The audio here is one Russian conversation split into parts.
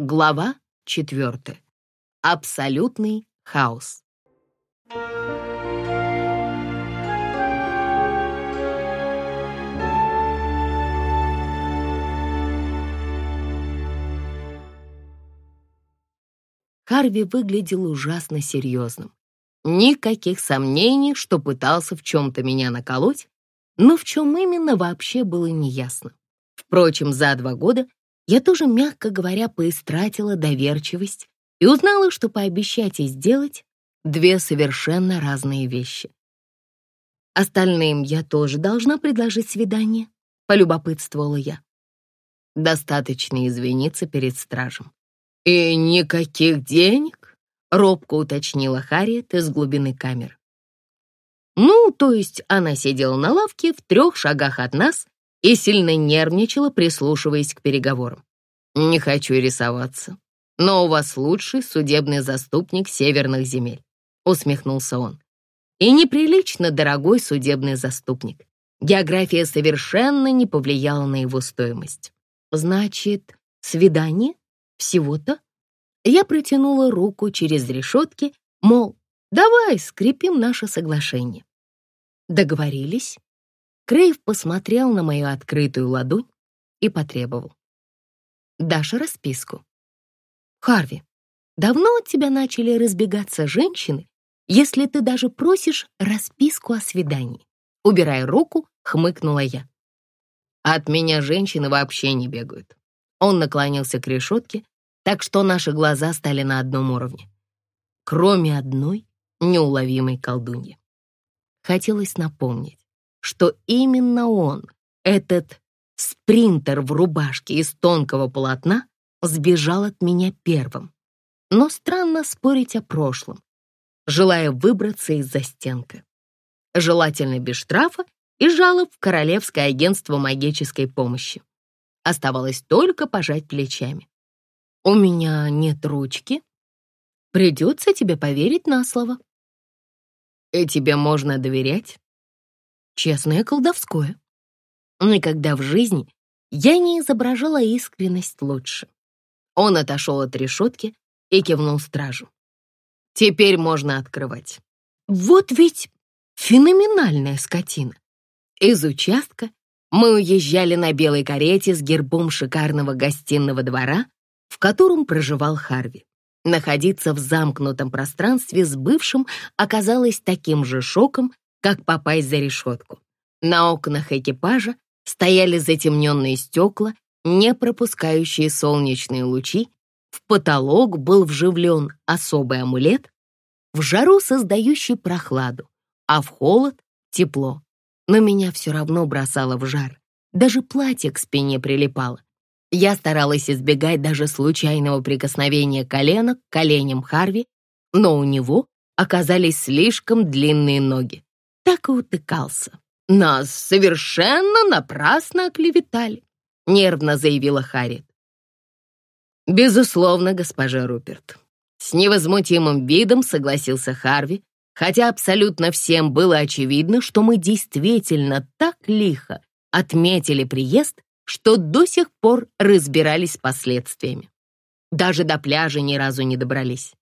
Глава четвертая. Абсолютный хаос. Харви выглядел ужасно серьезным. Никаких сомнений, что пытался в чем-то меня наколоть, но в чем именно вообще было неясно. Впрочем, за два года я тоже, мягко говоря, поистратила доверчивость и узнала, что пообещать и сделать — две совершенно разные вещи. Остальным я тоже должна предложить свидание, полюбопытствовала я. Достаточно извиниться перед стражем. «И никаких денег?» — робко уточнила Харриет из глубины камеры. Ну, то есть она сидела на лавке в трех шагах от нас и сильно нервничала, прислушиваясь к переговорам. «Не хочу рисоваться, но у вас лучший судебный заступник северных земель», — усмехнулся он. «И неприлично дорогой судебный заступник. География совершенно не повлияла на его стоимость. Значит, свидание? Всего-то?» Я протянула руку через решетки, мол, давай скрепим наше соглашение. Договорились? Крейв посмотрел на мою открытую ладонь и потребовал. «Дашь расписку?» «Харви, давно от тебя начали разбегаться женщины, если ты даже просишь расписку о свидании?» Убирая руку, хмыкнула я. «От меня женщины вообще не бегают». Он наклонился к решетке, так что наши глаза стали на одном уровне. Кроме одной неуловимой колдуньи. Хотелось напомнить, что именно он, этот спринтер в рубашке из тонкого полотна, сбежал от меня первым. Но странно спорить о прошлом, желая выбраться из застенка. Желательно без штрафа и жалоб в Королевское агентство магической помощи. Оставалось только пожать плечами. «У меня нет ручки. Придется тебе поверить на слово». «И тебе можно доверять?» Честное колдовское. Никогда в жизни я не изображала искренность лучше. Он отошел от решетки и кивнул стражу. Теперь можно открывать. Вот ведь феноменальная скотина. Из участка мы уезжали на белой карете с гербом шикарного гостиного двора, в котором проживал Харви. Находиться в замкнутом пространстве с бывшим оказалось таким же шоком, как попасть за решетку. На окнах экипажа стояли затемненные стекла, не пропускающие солнечные лучи, в потолок был вживлен особый амулет, в жару создающий прохладу, а в холод — тепло. Но меня все равно бросало в жар, даже платье к спине прилипало. Я старалась избегать даже случайного прикосновения колена к коленям Харви, но у него оказались слишком длинные ноги так и утыкался. «Нас совершенно напрасно оклеветали», — нервно заявила Харриет. «Безусловно, госпожа Руперт». С невозмутимым видом согласился Харви, хотя абсолютно всем было очевидно, что мы действительно так лихо отметили приезд, что до сих пор разбирались с последствиями. Даже до пляжа ни разу не добрались.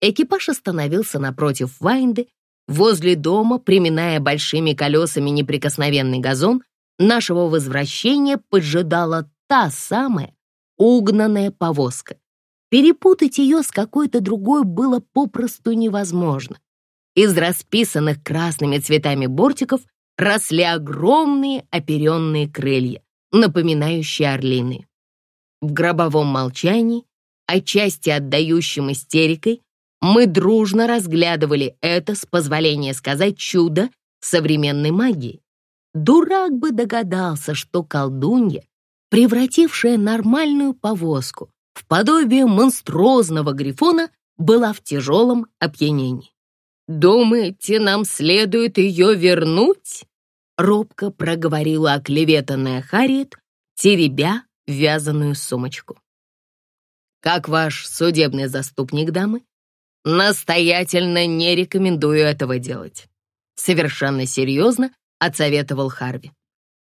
Экипаж остановился напротив Вайнды, Возле дома, приминая большими колесами неприкосновенный газон, нашего возвращения поджидала та самая угнанная повозка. Перепутать ее с какой-то другой было попросту невозможно. Из расписанных красными цветами бортиков росли огромные оперенные крылья, напоминающие орлины. В гробовом молчании, отчасти отдающим истерикой, мы дружно разглядывали это, с позволения сказать, чудо современной магии. Дурак бы догадался, что колдунья, превратившая нормальную повозку в подобие монструозного грифона, была в тяжелом опьянении. «Думаете, нам следует ее вернуть?» Робко проговорила оклеветанная Харриет, теребя вязаную сумочку. «Как ваш судебный заступник, дамы?» Настоятельно не рекомендую этого делать. Совершенно серьезно отсоветовал Харви.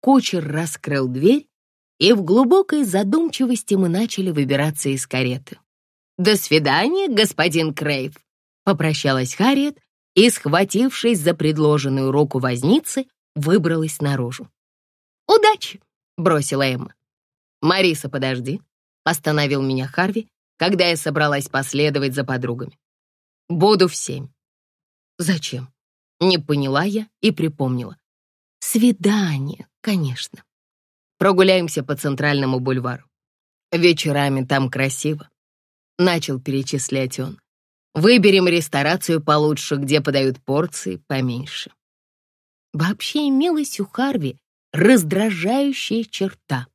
Кучер раскрыл дверь и в глубокой задумчивости мы начали выбираться из кареты. «До свидания, господин Крейв», — попрощалась Харриет и, схватившись за предложенную руку возницы, выбралась наружу. «Удачи!» — бросила Эмма. «Мариса, подожди!» — остановил меня Харви, когда я собралась последовать за подругами. «Буду в семь». «Зачем?» — не поняла я и припомнила. «Свидание, конечно. Прогуляемся по Центральному бульвару. Вечерами там красиво», — начал перечислять он. «Выберем ресторацию получше, где подают порции поменьше». Вообще имелась у Харви раздражающая черта.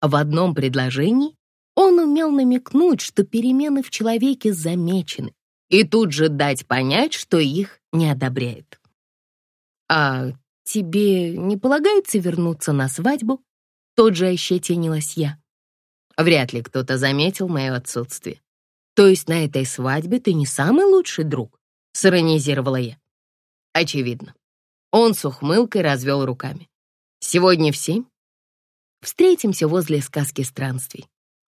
В одном предложении он умел намекнуть, что перемены в человеке замечены, и тут же дать понять, что их не одобряет. «А тебе не полагается вернуться на свадьбу?» Тот же ощетинилась я. Вряд ли кто-то заметил мое отсутствие. «То есть на этой свадьбе ты не самый лучший друг?» — сиронизировала я. «Очевидно». Он с ухмылкой развел руками. «Сегодня в семь Встретимся возле сказки странствий.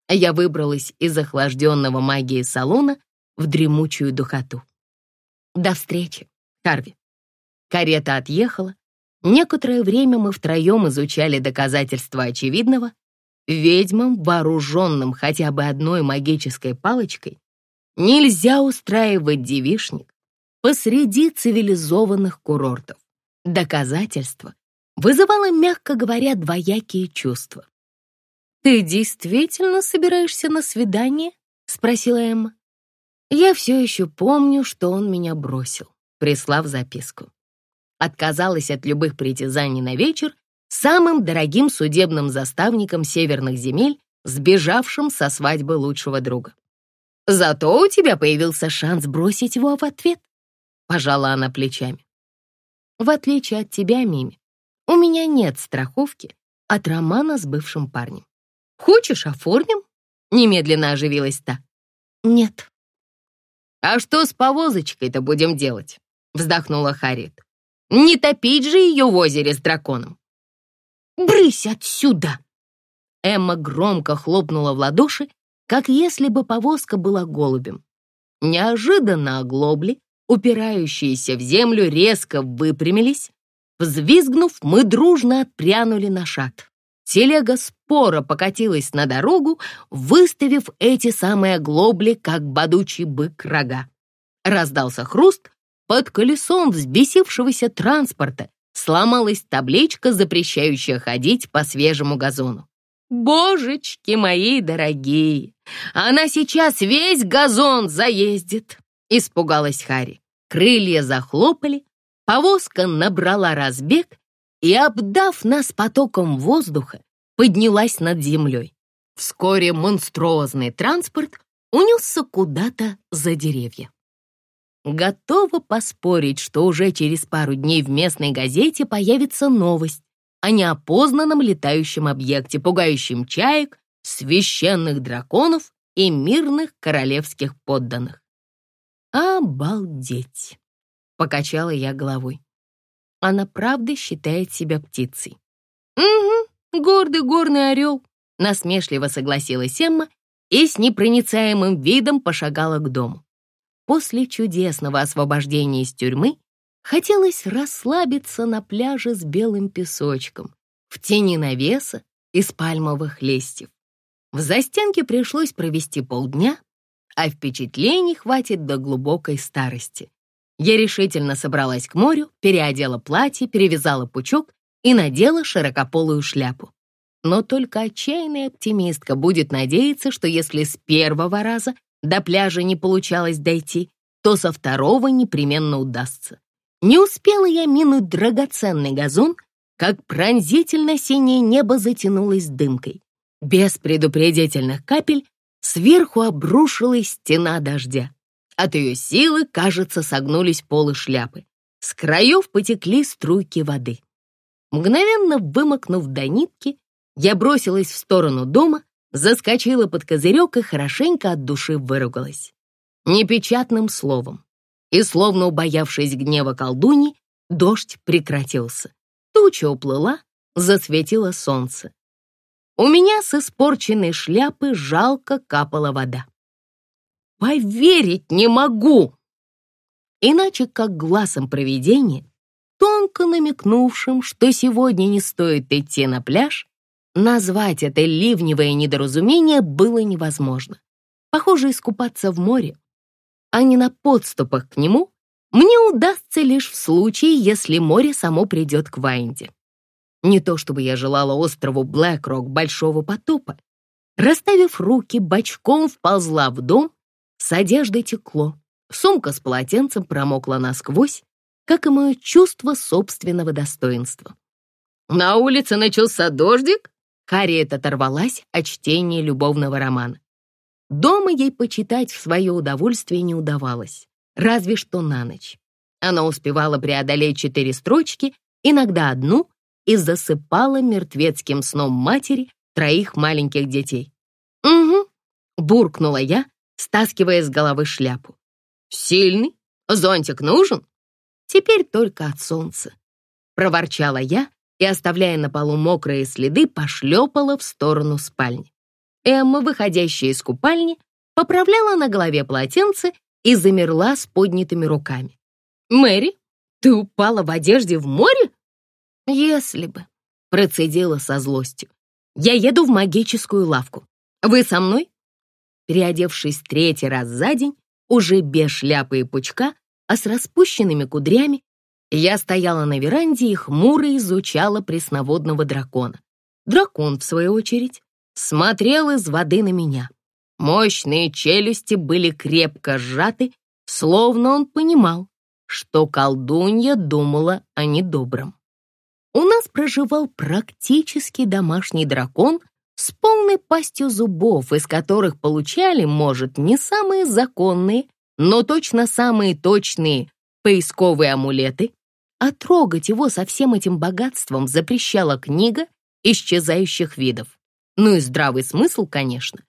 Я выбралась из охлажденного магией салона в дремучую духоту. До встречи, Харви. Карета отъехала. Некоторое время мы втроем изучали доказательства очевидного. Ведьмам, вооруженным хотя бы одной магической палочкой, нельзя устраивать девишник посреди цивилизованных курортов. Доказательства, вызывало, мягко говоря, двоякие чувства. «Ты действительно собираешься на свидание?» — спросила Эмма. Я все еще помню, что он меня бросил, прислав записку. Отказалась от любых притязаний на вечер самым дорогим судебным заставником северных земель, сбежавшим со свадьбы лучшего друга. «Зато у тебя появился шанс бросить его в ответ», — пожала она плечами. «В отличие от тебя, Мими, у меня нет страховки от романа с бывшим парнем. Хочешь, оформим?» Немедленно оживилась та. «Нет». «А что с повозочкой-то будем делать?» Вздохнула Харит. «Не топить же ее в озере с драконом!» «Брысь отсюда!» Эмма громко хлопнула в ладоши, как если бы повозка была голубем. Неожиданно оглобли, упирающиеся в землю, резко выпрямились, Взвизгнув, мы дружно отпрянули на шаг. Телега спора покатилась на дорогу, выставив эти самые оглобли, как бодучий бык рога. Раздался хруст, под колесом взбесившегося транспорта сломалась табличка, запрещающая ходить по свежему газону. «Божечки мои дорогие! Она сейчас весь газон заездит!» — испугалась Хари. Крылья захлопали, Повозка набрала разбег и, обдав нас потоком воздуха, поднялась над землей. Вскоре монструозный транспорт унесся куда-то за деревья. Готова поспорить, что уже через пару дней в местной газете появится новость о неопознанном летающем объекте, пугающем чаек, священных драконов и мирных королевских подданных. Обалдеть! Покачала я головой. Она правда считает себя птицей. «Угу, гордый горный орел», — насмешливо согласилась Эмма и с непроницаемым видом пошагала к дому. После чудесного освобождения из тюрьмы хотелось расслабиться на пляже с белым песочком, в тени навеса из пальмовых листьев. В застенке пришлось провести полдня, а впечатлений хватит до глубокой старости. Я решительно собралась к морю, переодела платье, перевязала пучок и надела широкополую шляпу. Но только отчаянная оптимистка будет надеяться, что если с первого раза до пляжа не получалось дойти, то со второго непременно удастся. Не успела я минуть драгоценный газон, как пронзительно синее небо затянулось дымкой. Без предупредительных капель сверху обрушилась стена дождя. От ее силы, кажется, согнулись полы шляпы. С краев потекли струйки воды. Мгновенно вымокнув до нитки, я бросилась в сторону дома, заскочила под козырек и хорошенько от души выругалась. Непечатным словом. И, словно убоявшись гнева колдуни, дождь прекратился. Туча уплыла, засветило солнце. у меня с испорченной шляпы жалко капала вода. Поверить не могу! Иначе как глазом провидения, тонко намекнувшим, что сегодня не стоит идти на пляж, назвать это ливневое недоразумение было невозможно. Похоже, искупаться в море, а не на подступах к нему, мне удастся лишь в случае, если море само придет к Вайнде. Не то чтобы я желала острову Блэкрок большого потопа. Расставив руки, бочком вползла в дом, с одеждой текло. Сумка с полотенцем промокла насквозь, как и мое чувство собственного достоинства. «На улице начался дождик?» Харриет оторвалась от чтения любовного романа. Дома ей почитать в свое удовольствие не удавалось, разве что на ночь. Она успевала преодолеть четыре строчки, иногда одну, и засыпала мертвецким сном матери троих маленьких детей. «Угу», — буркнула я, стаскивая с головы шляпу. «Сильный? Зонтик нужен?» «Теперь только от солнца», — проворчала я и, оставляя на полу мокрые следы, пошлепала в сторону спальни. Эмма, выходящая из купальни, поправляла на голове полотенце и замерла с поднятыми руками. «Мэри, ты упала в одежде в море?» «Если бы», — процедила со злостью. «Я еду в магическую лавку. Вы со мной?» Переодевшись третий раз за день, уже без шляпы и пучка, а с распущенными кудрями, я стояла на веранде и хмуро изучала пресноводного дракона. Дракон, в свою очередь, смотрел из воды на меня. Мощные челюсти были крепко сжаты, словно он понимал, что колдунья думала о недобром. У нас проживал практически домашний дракон с полной пастью зубов, из которых получали, может, не самые законные, но точно самые точные поисковые амулеты, а трогать его со всем этим богатством запрещала книга исчезающих видов. Ну и здравый смысл, конечно.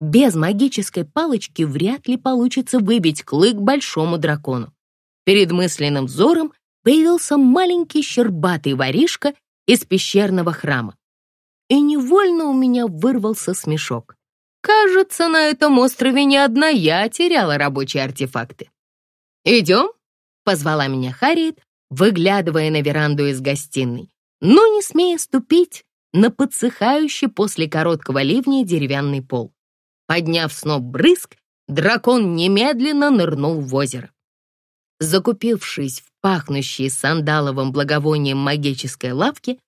Без магической палочки вряд ли получится выбить клык большому дракону. Перед мысленным взором появился маленький щербатый воришка из пещерного храма. И невольно у меня вырвался смешок. Кажется, на этом острове не одна я теряла рабочие артефакты. «Идем?» — позвала меня Харриет, выглядывая на веранду из гостиной, но не смея ступить на подсыхающий после короткого ливня деревянный пол. Подняв сноп брызг, дракон немедленно нырнул в озеро. Закупившись в пахнущей сандаловым благовонием магической лавке,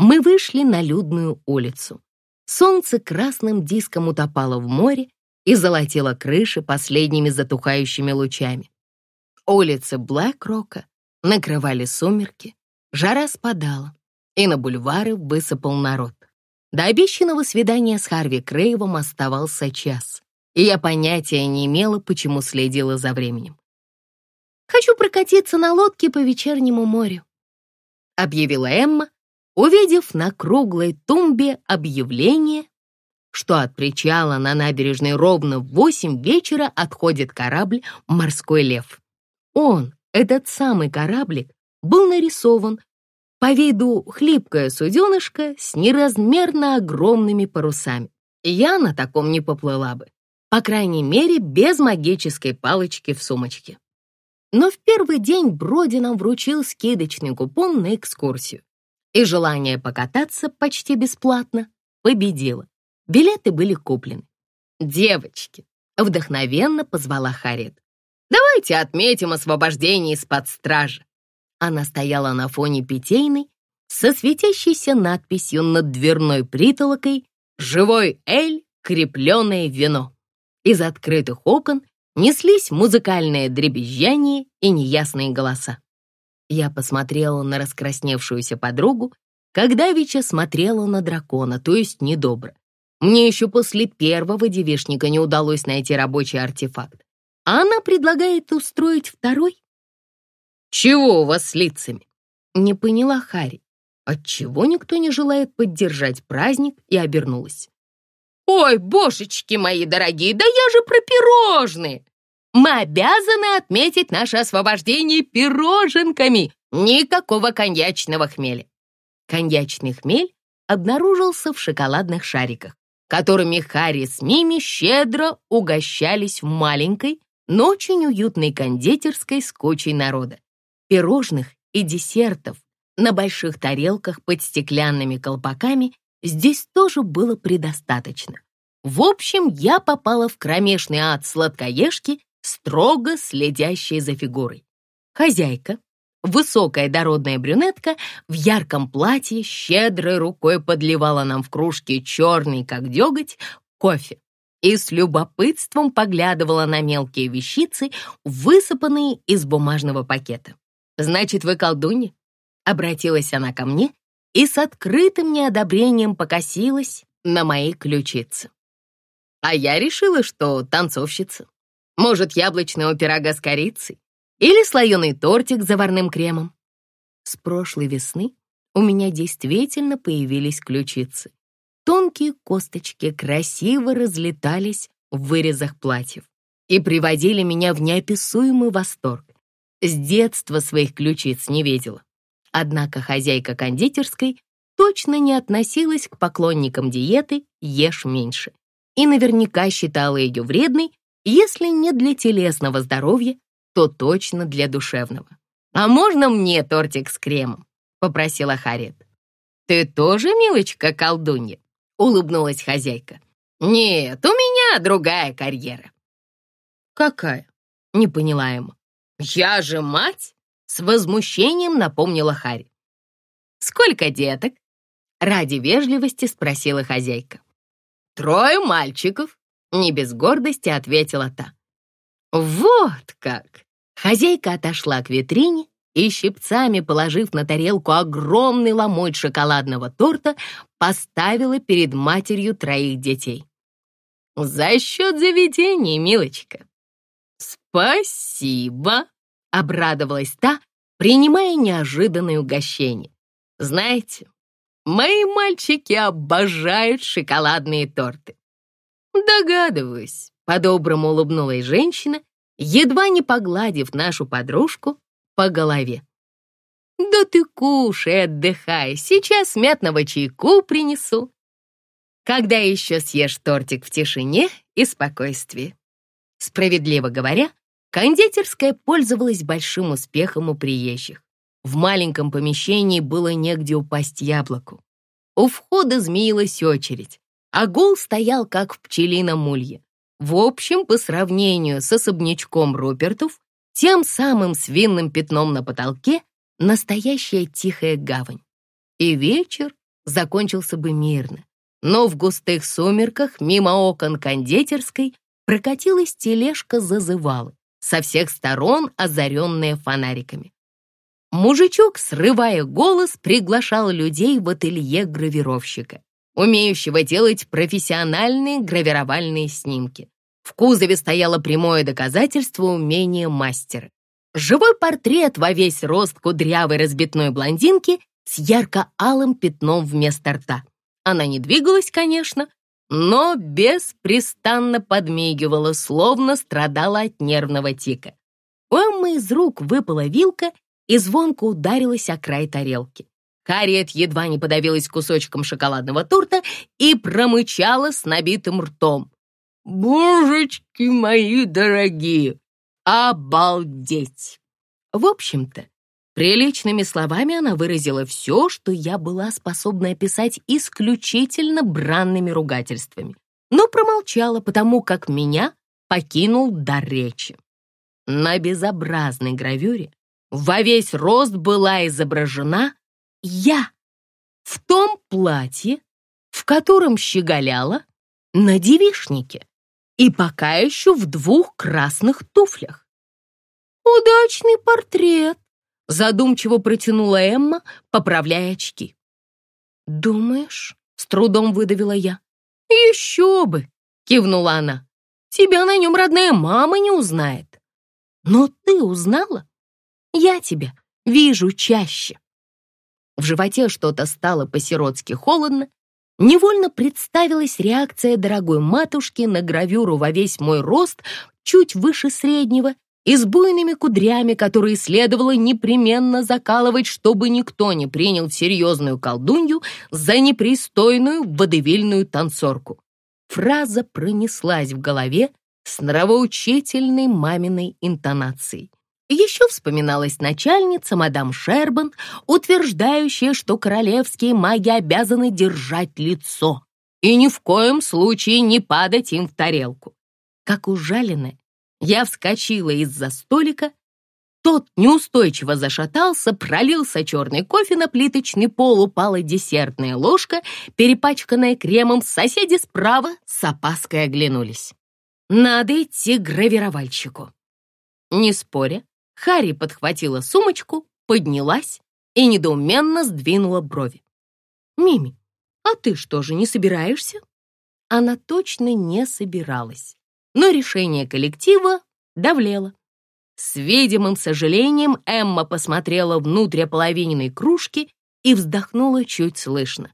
мы вышли на людную улицу. Солнце красным диском утопало в море и золотило крыши последними затухающими лучами. Улицы Блэк-Рока накрывали сумерки, жара спадала, и на бульвары высыпал народ. До обещанного свидания с Харви Крейвом оставался час, и я понятия не имела, почему следила за временем. Хочу прокатиться на лодке по вечернему морю», — объявила Эмма, увидев на круглой тумбе объявление, что от причала на набережной ровно в восемь вечера отходит корабль «Морской лев». Он, этот самый кораблик, был нарисован по виду хлипкое суденышко с неразмерно огромными парусами. Я на таком не поплыла бы, по крайней мере, без магической палочки в сумочке. Но в первый день Броди нам вручил скидочный купон на экскурсию. И желание покататься почти бесплатно победило. Билеты были куплены. «Девочки!» — вдохновенно позвала Харит. «Давайте отметим освобождение из-под стражи». Она стояла на фоне питейной со светящейся надписью над дверной притолокой «Живой Эль, крепленное вино». Из открытых окон неслись музыкальное дребезжание и неясные голоса. Я посмотрела на раскрасневшуюся подругу, когда Вича смотрела на дракона, то есть недобро. Мне еще после первого девишника не удалось найти рабочий артефакт. А она предлагает устроить второй? «Чего у вас с лицами?» Не поняла Хари. Отчего никто не желает поддержать праздник и обернулась. «Ой, божечки мои дорогие, да я же про пирожные! Мы обязаны отметить наше освобождение пироженками, никакого коньячного хмеля». Коньячный хмель обнаружился в шоколадных шариках, которыми Харри с Мими щедро угощались в маленькой, но очень уютной кондитерской с кучей народа. Пирожных и десертов на больших тарелках под стеклянными колпаками здесь тоже было предостаточно. В общем, я попала в кромешный ад сладкоежки, строго следящей за фигурой. Хозяйка, высокая дородная брюнетка в ярком платье, щедрой рукой подливала нам в кружки черный, как деготь, кофе и с любопытством поглядывала на мелкие вещицы, высыпанные из бумажного пакета. «Значит, вы колдунья?» Обратилась она ко мне и с открытым неодобрением покосилась на мои ключицы. А я решила, что танцовщица. Может, яблочного пирога с корицей или слоеный тортик с заварным кремом. С прошлой весны у меня действительно появились ключицы. Тонкие косточки красиво разлетались в вырезах платьев и приводили меня в неописуемый восторг. С детства своих ключиц не видела. Однако хозяйка кондитерской точно не относилась к поклонникам диеты «Ешь меньше» и наверняка считала ее вредной, если не для телесного здоровья, то точно для душевного. «А можно мне тортик с кремом?» — попросила Харет. «Ты тоже, милочка, колдунья?» — улыбнулась хозяйка. «Нет, у меня другая карьера». «Какая?» — не поняла ему. «Я же мать!» С возмущением напомнила Харри. «Сколько деток?» Ради вежливости спросила хозяйка. «Трое мальчиков», — не без гордости ответила та. «Вот как!» Хозяйка отошла к витрине и, щипцами положив на тарелку огромный ломоть шоколадного торта, поставила перед матерью троих детей. «За счет заведения, милочка!» «Спасибо!» — обрадовалась та, принимая неожиданное угощение. «Знаете, мои мальчики обожают шоколадные торты». «Догадываюсь», — по-доброму улыбнулась женщина, едва не погладив нашу подружку по голове. «Да ты кушай, отдыхай, сейчас мятного чайку принесу. Когда еще съешь тортик в тишине и спокойствии?» Справедливо говоря, Кондитерская пользовалась большим успехом у приезжих. В маленьком помещении было негде упасть яблоку. У входа змеилась очередь, а гул стоял, как в пчелином улье. В общем, по сравнению с особнячком Рупертов, тем самым свинным пятном на потолке, настоящая тихая гавань. И вечер закончился бы мирно. Но в густых сумерках мимо окон кондитерской прокатилась тележка зазывала со всех сторон озаренные фонариками. Мужичок, срывая голос, приглашал людей в ателье гравировщика, умеющего делать профессиональные гравировальные снимки. В кузове стояло прямое доказательство умения мастера. Живой портрет во весь рост кудрявой разбитной блондинки с ярко-алым пятном вместо рта. Она не двигалась, конечно, но беспрестанно подмигивала, словно страдала от нервного тика. У Эммы из рук выпала вилка и звонко ударилась о край тарелки. Харриет едва не подавилась кусочком шоколадного торта и промычала с набитым ртом. «Божечки мои дорогие! Обалдеть!» В общем-то, Приличными словами она выразила все, что я была способна описать исключительно бранными ругательствами, но промолчала, потому как меня покинул дар речи. На безобразной гравюре во весь рост была изображена я в том платье, в котором щеголяла на девишнике и пока еще в двух красных туфлях. Удачный портрет, Задумчиво протянула Эмма, поправляя очки. «Думаешь?» — с трудом выдавила я. «Еще бы!» — кивнула она. «Тебя на нем родная мама не узнает». «Но ты узнала? Я тебя вижу чаще». В животе что-то стало по-сиротски холодно. Невольно представилась реакция дорогой матушки на гравюру во весь мой рост, чуть выше среднего, и с буйными кудрями, которые следовало непременно закалывать, чтобы никто не принял серьезную колдунью за непристойную водевильную танцорку. Фраза пронеслась в голове с нравоучительной маминой интонацией. Еще вспоминалась начальница, мадам Шербан, утверждающая, что королевские маги обязаны держать лицо и ни в коем случае не падать им в тарелку. Как ужаленная, я вскочила из-за столика, тот неустойчиво зашатался, пролился черный кофе на плиточный пол, упала десертная ложка, перепачканная кремом, соседи справа с опаской оглянулись. Надо идти к гравировальщику. Не споря, Харри подхватила сумочку, поднялась и недоуменно сдвинула брови. «Мими, а ты что же, не собираешься?» Она точно не собиралась, но решение коллектива давлело. С видимым сожалением Эмма посмотрела внутрь половиненной кружки и вздохнула чуть слышно.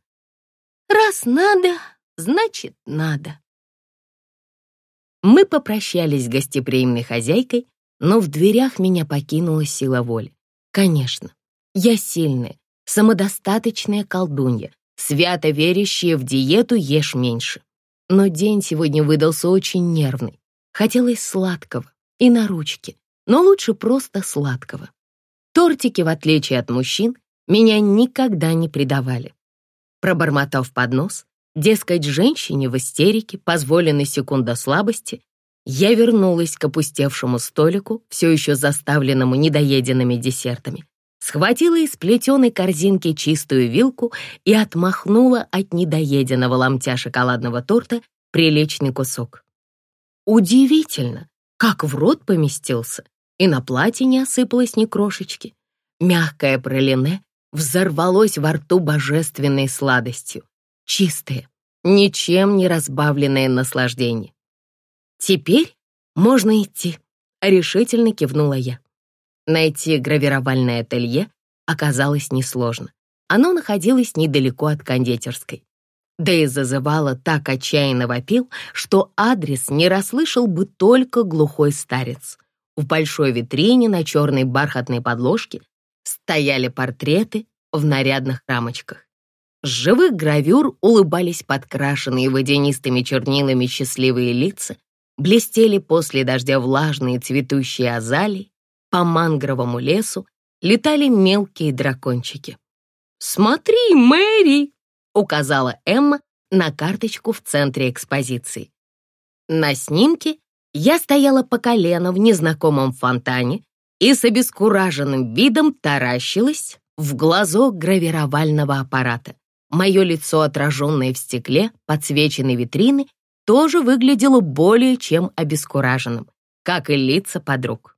«Раз надо, значит надо». Мы попрощались с гостеприимной хозяйкой, но в дверях меня покинула сила воли. Конечно, я сильная, самодостаточная колдунья, свято верящая в диету «Ешь меньше». Но день сегодня выдался очень нервный. Хотелось сладкого и на ручке, но лучше просто сладкого. Тортики, в отличие от мужчин, меня никогда не предавали. Пробормотав под нос, дескать, женщине в истерике позволены секунда слабости, я вернулась к опустевшему столику, все еще заставленному недоеденными десертами, схватила из плетеной корзинки чистую вилку и отмахнула от недоеденного ломтя шоколадного торта приличный кусок. Удивительно, как в рот поместился, и на платье не осыпалось ни крошечки. Мягкое пролине взорвалось во рту божественной сладостью, чистое, ничем не разбавленное наслаждение. «Теперь можно идти», — решительно кивнула я. Найти гравировальное ателье оказалось несложно. Оно находилось недалеко от кондитерской. Да и зазывало так отчаянно вопил, что адрес не расслышал бы только глухой старец. В большой витрине на черной бархатной подложке стояли портреты в нарядных рамочках. С живых гравюр улыбались подкрашенные водянистыми чернилами счастливые лица, блестели после дождя влажные цветущие азалии, по мангровому лесу летали мелкие дракончики. «Смотри, Мэри!» — указала Эмма на карточку в центре экспозиции. На снимке я стояла по колено в незнакомом фонтане и с обескураженным видом таращилась в глазок гравировального аппарата. Мое лицо, отраженное в стекле, подсвеченной витрины, тоже выглядело более чем обескураженным, как и лица подруг.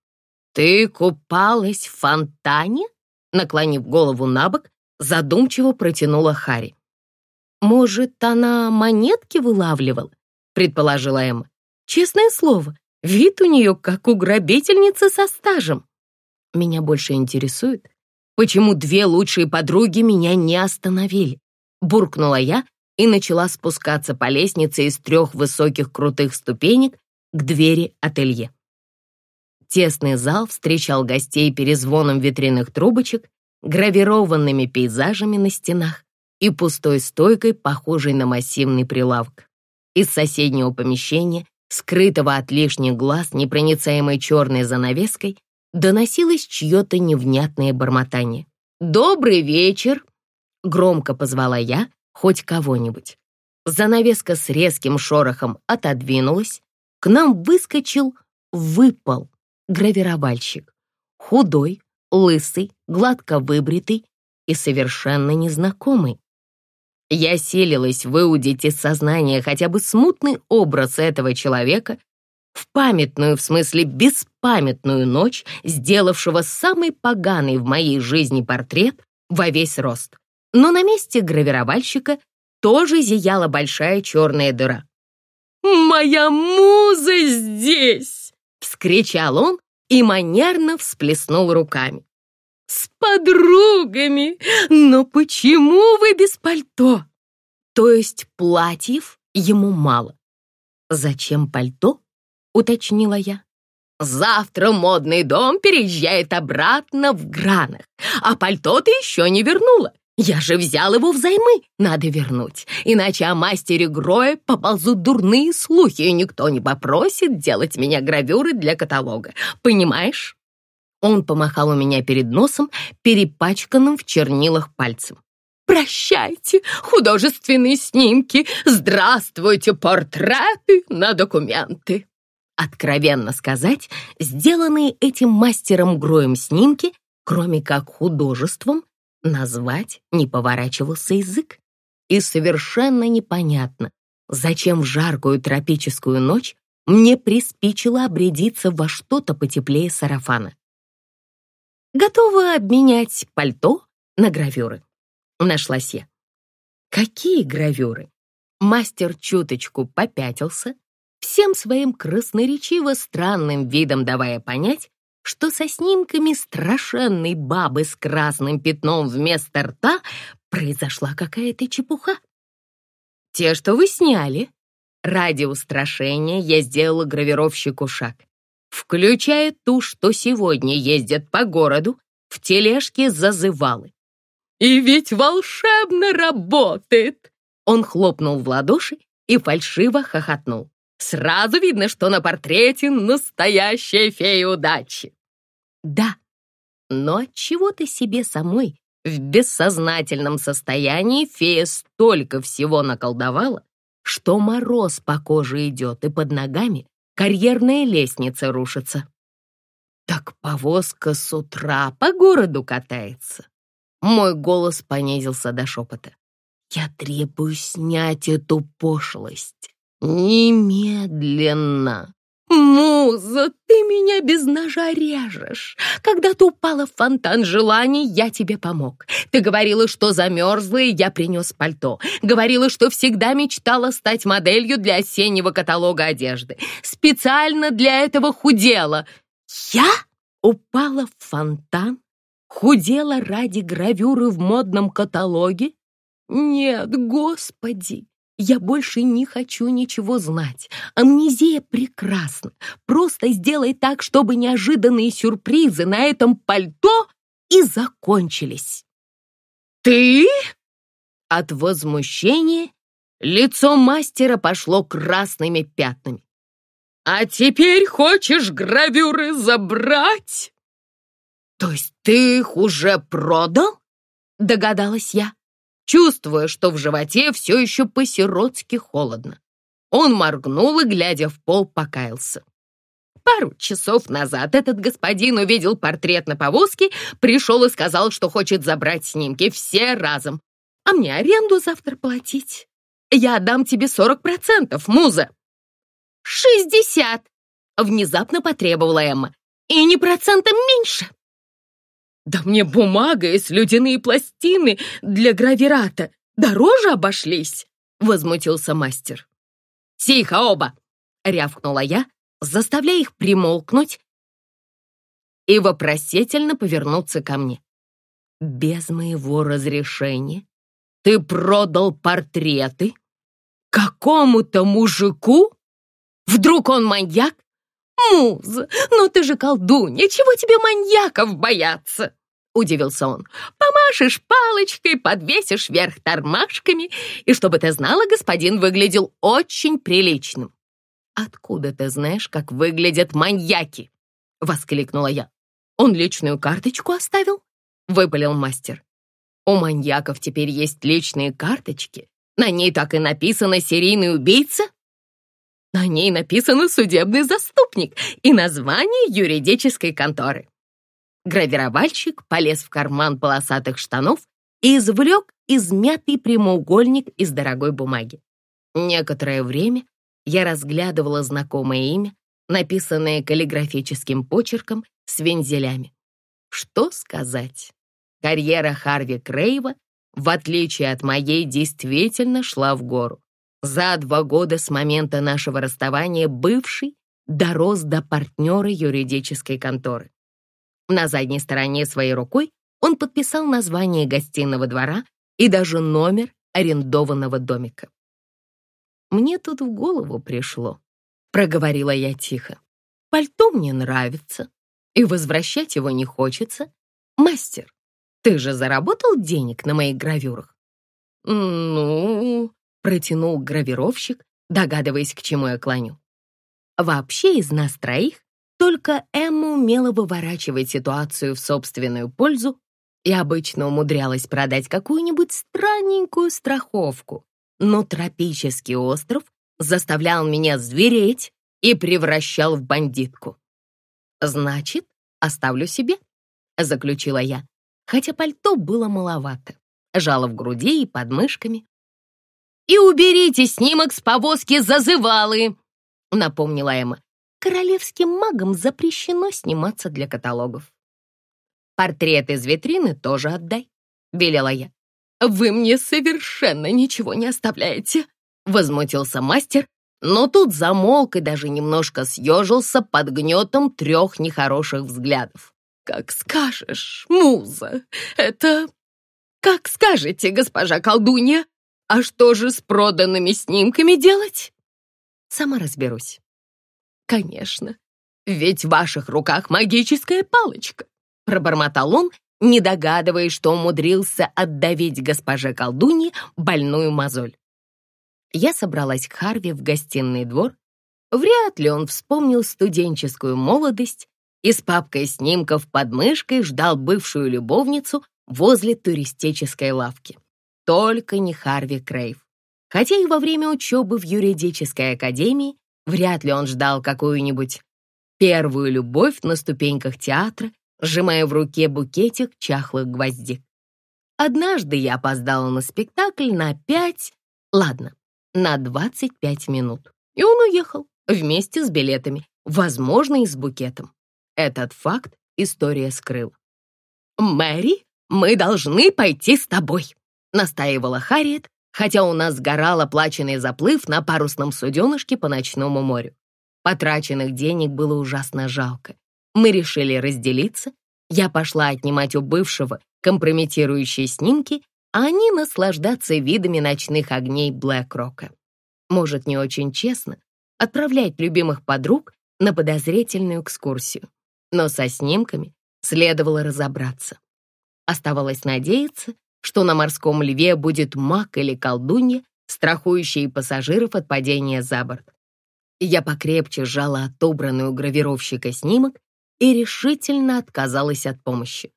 «Ты купалась в фонтане?» Наклонив голову на бок, задумчиво протянула Хари. «Может, она монетки вылавливала?» предположила Эмма. «Честное слово, вид у нее как у грабительницы со стажем. Меня больше интересует, почему две лучшие подруги меня не остановили?» буркнула я и начала спускаться по лестнице из трех высоких крутых ступенек к двери ателье. Тесный зал встречал гостей перезвоном ветряных трубочек, гравированными пейзажами на стенах и пустой стойкой, похожей на массивный прилавок. Из соседнего помещения, скрытого от лишних глаз непроницаемой черной занавеской, доносилось чье-то невнятное бормотание. «Добрый вечер!» — громко позвала я, хоть кого-нибудь. Занавеска с резким шорохом отодвинулась, к нам выскочил, выпал гравировальщик. Худой, лысый, гладко выбритый и совершенно незнакомый. Я селилась выудить из сознания хотя бы смутный образ этого человека в памятную, в смысле беспамятную ночь, сделавшего самый поганый в моей жизни портрет во весь рост но на месте гравировальщика тоже зияла большая черная дыра. «Моя муза здесь!» — вскричал он и манерно всплеснул руками. «С подругами! Но почему вы без пальто?» То есть платьев ему мало. «Зачем пальто?» — уточнила я. Завтра модный дом переезжает обратно в Гранах, а пальто ты еще не вернула. Я же взял его взаймы, надо вернуть, иначе о мастере Грое поползут дурные слухи, и никто не попросит делать меня гравюры для каталога. Понимаешь? Он помахал у меня перед носом, перепачканным в чернилах пальцем. «Прощайте, художественные снимки! Здравствуйте, портреты на документы!» Откровенно сказать, сделанные этим мастером Гроем снимки, кроме как художеством, назвать не поворачивался язык. И совершенно непонятно, зачем в жаркую тропическую ночь мне приспичило обрядиться во что-то потеплее сарафана. Готова обменять пальто на гравюры. Нашлась я. Какие гравюры? Мастер чуточку попятился, всем своим красноречиво странным видом давая понять, что со снимками страшенной бабы с красным пятном вместо рта произошла какая-то чепуха. Те, что вы сняли, ради устрашения я сделала гравировщику шаг, включая ту, что сегодня ездят по городу в тележке зазывалы. «И ведь волшебно работает!» Он хлопнул в ладоши и фальшиво хохотнул. «Сразу видно, что на портрете настоящая фея удачи!» Да, но чего то себе самой в бессознательном состоянии фея столько всего наколдовала, что мороз по коже идет и под ногами карьерная лестница рушится. Так повозка с утра по городу катается. Мой голос понизился до шепота. Я требую снять эту пошлость. Немедленно. «Муза, ты меня без ножа режешь. Когда ты упала в фонтан желаний, я тебе помог. Ты говорила, что замерзла, и я принес пальто. Говорила, что всегда мечтала стать моделью для осеннего каталога одежды. Специально для этого худела. Я упала в фонтан? Худела ради гравюры в модном каталоге? Нет, господи, я больше не хочу ничего знать. Амнезия прекрасна. Просто сделай так, чтобы неожиданные сюрпризы на этом пальто и закончились. Ты? От возмущения лицо мастера пошло красными пятнами. А теперь хочешь гравюры забрать? То есть ты их уже продал? Догадалась я чувствуя, что в животе все еще по-сиротски холодно. Он моргнул и, глядя в пол, покаялся. Пару часов назад этот господин увидел портрет на повозке, пришел и сказал, что хочет забрать снимки все разом. А мне аренду завтра платить. Я отдам тебе сорок процентов, муза. Шестьдесят! Внезапно потребовала Эмма. И не процентом меньше. Да мне бумага и слюдяные пластины для гравирата дороже обошлись, возмутился мастер. Тихо оба, рявкнула я, заставляя их примолкнуть и вопросительно повернуться ко мне. Без моего разрешения ты продал портреты какому-то мужику? Вдруг он маньяк? Муза, ну ты же колдунья, чего тебе маньяков бояться? Удивился он. «Помашешь палочкой, подвесишь вверх тормашками, и чтобы ты знала, господин выглядел очень приличным». «Откуда ты знаешь, как выглядят маньяки?» — воскликнула я. «Он личную карточку оставил?» — выпалил мастер. «У маньяков теперь есть личные карточки. На ней так и написано «серийный убийца». На ней написано «судебный заступник» и название юридической конторы. Гравировальщик полез в карман полосатых штанов и извлек измятый прямоугольник из дорогой бумаги. Некоторое время я разглядывала знакомое имя, написанное каллиграфическим почерком с вензелями. Что сказать? Карьера Харви Крейва, в отличие от моей, действительно шла в гору. За два года с момента нашего расставания бывший дорос до партнера юридической конторы. На задней стороне своей рукой он подписал название гостиного двора и даже номер арендованного домика. «Мне тут в голову пришло», — проговорила я тихо. Пальто мне нравится, и возвращать его не хочется. Мастер, ты же заработал денег на моих гравюрах? Ну, протянул гравировщик, догадываясь, к чему я клоню. Вообще из нас троих только Эмма умела выворачивать ситуацию в собственную пользу и обычно умудрялась продать какую-нибудь странненькую страховку. Но тропический остров заставлял меня звереть и превращал в бандитку. «Значит, оставлю себе», — заключила я, хотя пальто было маловато, жало в груди и под мышками. «И уберите снимок с повозки зазывалы», — напомнила Эмма. «Королевским магам запрещено сниматься для каталогов». «Портрет из витрины тоже отдай», — велела я. «Вы мне совершенно ничего не оставляете», — возмутился мастер, но тут замолк и даже немножко съежился под гнетом трех нехороших взглядов. «Как скажешь, муза, это...» «Как скажете, госпожа колдунья, а что же с проданными снимками делать?» «Сама разберусь». «Конечно, ведь в ваших руках магическая палочка», пробормотал он, не догадываясь, что умудрился отдавить госпоже колдуньи больную мозоль. Я собралась к Харви в гостиный двор. Вряд ли он вспомнил студенческую молодость и с папкой снимков под мышкой ждал бывшую любовницу возле туристической лавки. Только не Харви Крейв. Хотя и во время учебы в юридической академии вряд ли он ждал какую-нибудь первую любовь на ступеньках театра сжимая в руке букетик чахлых гвоздик. Однажды я опоздала на спектакль на пять, ладно, на двадцать пять минут. И он уехал вместе с билетами, возможно, и с букетом. Этот факт история скрыла. «Мэри, мы должны пойти с тобой», — настаивала Харриет, хотя у нас сгорал оплаченный заплыв на парусном суденышке по ночному морю. Потраченных денег было ужасно жалко, мы решили разделиться. Я пошла отнимать у бывшего компрометирующие снимки, а они наслаждаться видами ночных огней Блэк-Рока. Может, не очень честно отправлять любимых подруг на подозрительную экскурсию, но со снимками следовало разобраться. Оставалось надеяться, что на морском льве будет маг или колдунья, страхующие пассажиров от падения за борт. Я покрепче сжала отобранный у гравировщика снимок и решительно отказалась от помощи.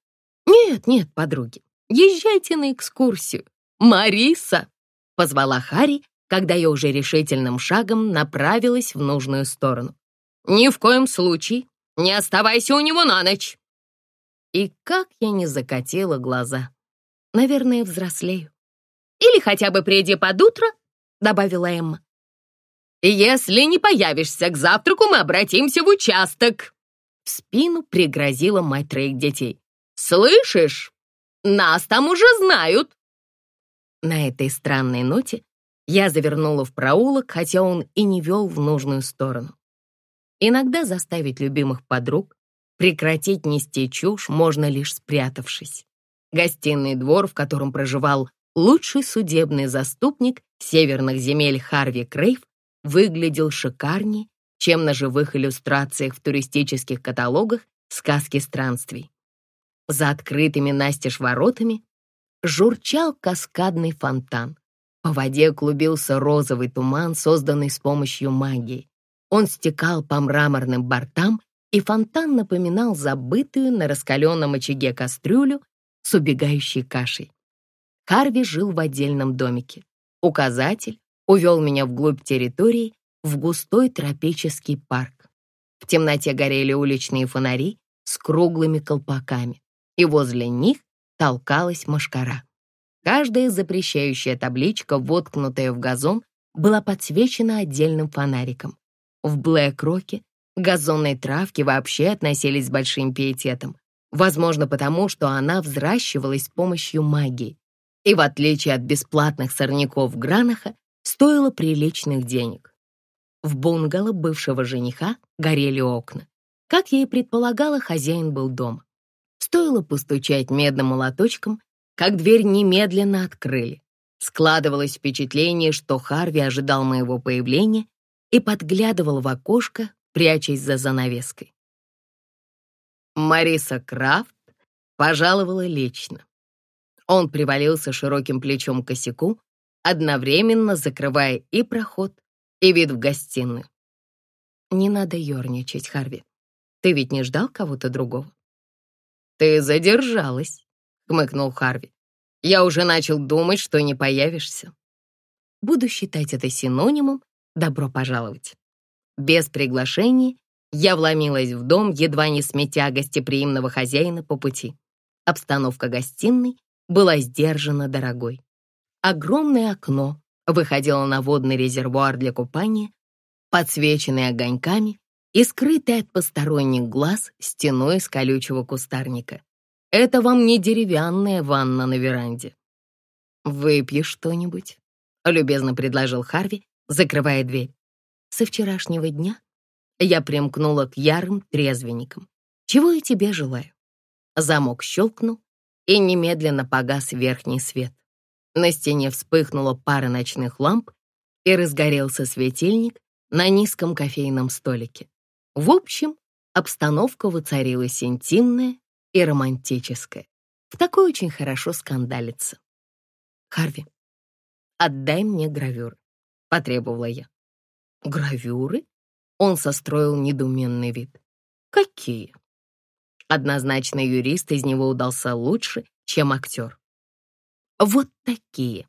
«Нет, нет, подруги, езжайте на экскурсию. Мариса!» — позвала Хари, когда я уже решительным шагом направилась в нужную сторону. «Ни в коем случае не оставайся у него на ночь!» И как я не закатила глаза. Наверное, взрослею. «Или хотя бы приди под утро», — добавила Эмма. «Если не появишься к завтраку, мы обратимся в участок», в спину пригрозила мать троих детей. «Слышишь? Нас там уже знают!» На этой странной ноте я завернула в проулок, хотя он и не вел в нужную сторону. Иногда заставить любимых подруг прекратить нести чушь можно лишь спрятавшись. Гостиный двор, в котором проживал лучший судебный заступник северных земель Харви Крейв, выглядел шикарнее чем на живых иллюстрациях в туристических каталогах сказки странствий. За открытыми настежь воротами журчал каскадный фонтан. По воде клубился розовый туман, созданный с помощью магии. Он стекал по мраморным бортам, и фонтан напоминал забытую на раскаленном очаге кастрюлю с убегающей кашей. Харви жил в отдельном домике. Указатель увел меня вглубь территории, в густой тропический парк. В темноте горели уличные фонари с круглыми колпаками, и возле них толкалась мошкара. Каждая запрещающая табличка, воткнутая в газон, была подсвечена отдельным фонариком. В Блэк-Роке газонной травке вообще относились с большим пиететом, возможно потому, что она взращивалась с помощью магии и, в отличие от бесплатных сорняков Гранаха, стоила приличных денег. В бунгало бывшего жениха горели окна. Как я и предполагала, хозяин был дома. Стоило постучать медным молоточком, как дверь немедленно открыли. Складывалось впечатление, что Харви ожидал моего появления и подглядывал в окошко прячась за занавеской. Мариса Крафт пожаловала лично. Он привалился широким плечом к косяку, одновременно закрывая и проход, и вид в гостиную. «Не надо ерничать, Харви. Ты ведь не ждал кого-то другого?» «Ты задержалась», — хмыкнул Харви. «Я уже начал думать, что не появишься». Буду считать это синонимом «добро пожаловать». Без приглашения я вломилась в дом, едва не сметя гостеприимного хозяина по пути. Обстановка гостиной была сдержана дорогой. Огромное окно выходило на водный резервуар для купания, подсвеченный огоньками и скрытый от посторонних глаз стеной из колючего кустарника. Это вам не деревянная ванна на веранде. «Выпьешь что-нибудь?» — любезно предложил Харви, закрывая дверь. Со вчерашнего дня я примкнула к ярым трезвенникам. Чего я тебе желаю? Замок щелкнул, и немедленно погас верхний свет. На стене вспыхнула пара ночных ламп, и разгорелся светильник на низком кофейном столике. В общем, обстановка воцарилась интимная и романтическая. В такой очень хорошо скандалится. «Харви, отдай мне гравюры», — потребовала я. «Гравюры?» Он состроил недоуменный вид. «Какие?» Однозначно юрист из него удался лучше, чем актер. «Вот такие».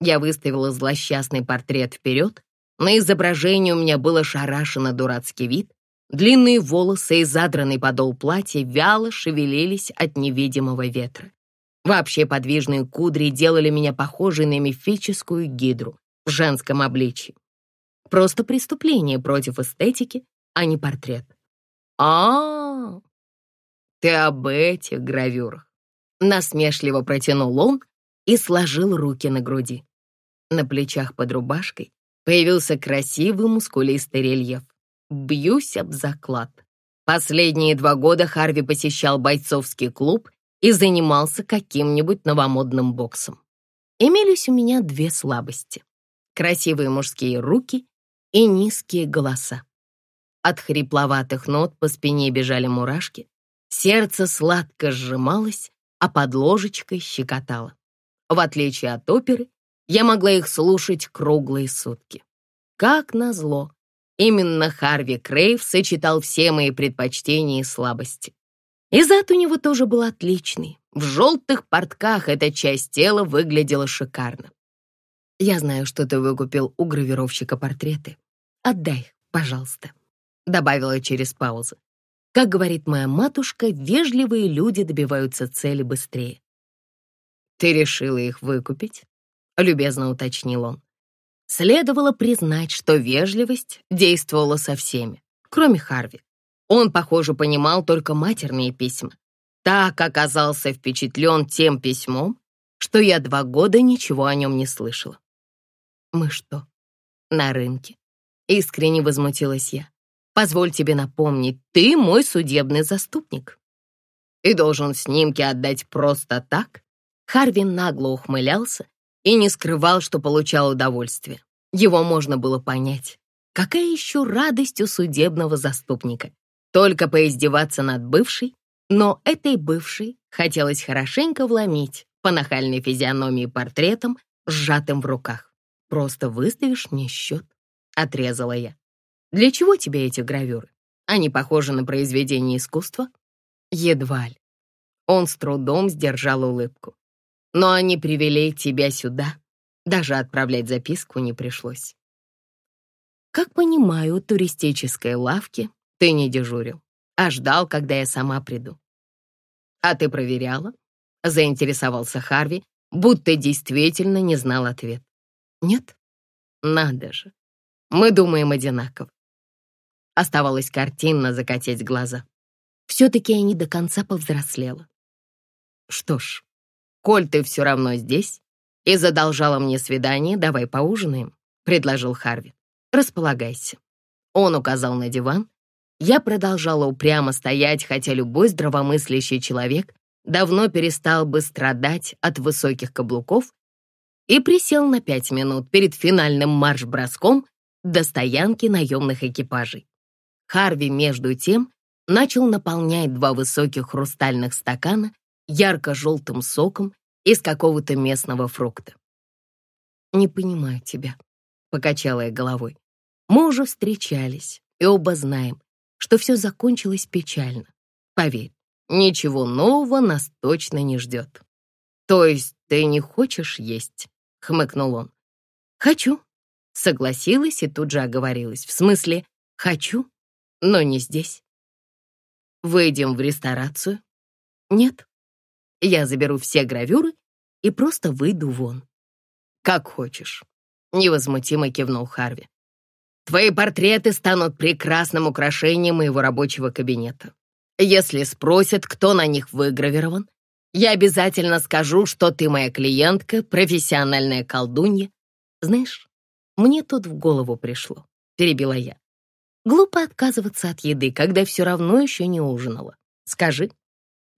Я выставила злосчастный портрет вперед. На изображении у меня был ошарашенно дурацкий вид. Длинные волосы и задранный подол платья вяло шевелились от невидимого ветра. Вообще подвижные кудри делали меня похожей на мифическую гидру в женском обличье. Просто преступление против эстетики, а не портрет. а, -а, ты об этих гравюрах. Насмешливо протянул он и сложил руки на груди. На плечах под рубашкой появился красивый мускулистый рельеф. Бьюсь об заклад. Последние два года Харви посещал бойцовский клуб и занимался каким-нибудь новомодным боксом. Имелись у меня две слабости. Красивые мужские руки и низкие голоса. От хрипловатых нот по спине бежали мурашки, сердце сладко сжималось, а под ложечкой щекотало. В отличие от оперы, я могла их слушать круглые сутки. Как назло, именно Харви Крейв сочетал все мои предпочтения и слабости. И зад у него тоже был отличный. В желтых портках эта часть тела выглядела шикарно. Я знаю, что ты выкупил у гравировщика портреты. Отдай пожалуйста», — добавила через паузу. Как говорит моя матушка, вежливые люди добиваются цели быстрее. «Ты решила их выкупить?» — любезно уточнил он. Следовало признать, что вежливость действовала со всеми, кроме Харви. Он, похоже, понимал только матерные письма. Так оказался впечатлен тем письмом, что я два года ничего о нем не слышала. Мы что, на рынке? Искренне возмутилась я. Позволь тебе напомнить, ты мой судебный заступник. И должен снимки отдать просто так? Харвин нагло ухмылялся и не скрывал, что получал удовольствие. Его можно было понять. Какая еще радость у судебного заступника? Только поиздеваться над бывшей, но этой бывшей хотелось хорошенько вломить по нахальной физиономии портретом, сжатым в руках. Просто выставишь мне счет. — отрезала я. «Для чего тебе эти гравюры? Они похожи на произведение искусства?» «Едва ли». Он с трудом сдержал улыбку. «Но они привели тебя сюда. Даже отправлять записку не пришлось». «Как понимаю, туристической лавки ты не дежурил, а ждал, когда я сама приду». «А ты проверяла?» — заинтересовался Харви, будто действительно не знал ответ. «Нет? Надо же. Мы думаем одинаково. Оставалось картинно закатить глаза. Все-таки я не до конца повзрослела. Что ж, коль ты все равно здесь и задолжала мне свидание, давай поужинаем, предложил Харви. Располагайся. Он указал на диван. Я продолжала упрямо стоять, хотя любой здравомыслящий человек давно перестал бы страдать от высоких каблуков и присел на пять минут перед финальным марш-броском до стоянки наемных экипажей. Харви, между тем, начал наполнять два высоких хрустальных стакана ярко-желтым соком из какого-то местного фрукта. «Не понимаю тебя», — покачала я головой. «Мы уже встречались и оба знаем, что все закончилось печально. Поверь, ничего нового нас точно не ждет». «То есть ты не хочешь есть?» — хмыкнул он. «Хочу», — согласилась и тут же оговорилась. В смысле, хочу, но не здесь. Выйдем в ресторацию? Нет. Я заберу все гравюры и просто выйду вон. Как хочешь. Невозмутимо кивнул Харви. Твои портреты станут прекрасным украшением моего рабочего кабинета. Если спросят, кто на них выгравирован, я обязательно скажу, что ты моя клиентка, профессиональная колдунья. Знаешь, мне тут в голову пришло, перебила я. Глупо отказываться от еды, когда все равно еще не ужинала. Скажи.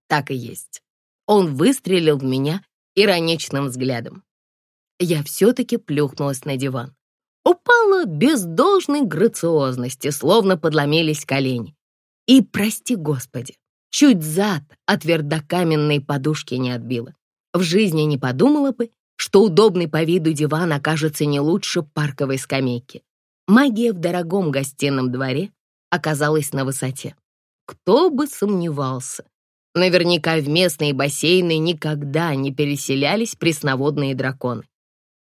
Так и есть. Он выстрелил в меня ироничным взглядом. Я все-таки плюхнулась на диван. Упала без должной грациозности, словно подломились колени. И, прости господи, чуть зад от твердокаменной подушки не отбила. В жизни не подумала бы, что удобный по виду диван окажется не лучше парковой скамейки. Магия в дорогом гостином дворе оказалась на высоте. Кто бы сомневался. Наверняка в местные бассейны никогда не переселялись пресноводные драконы.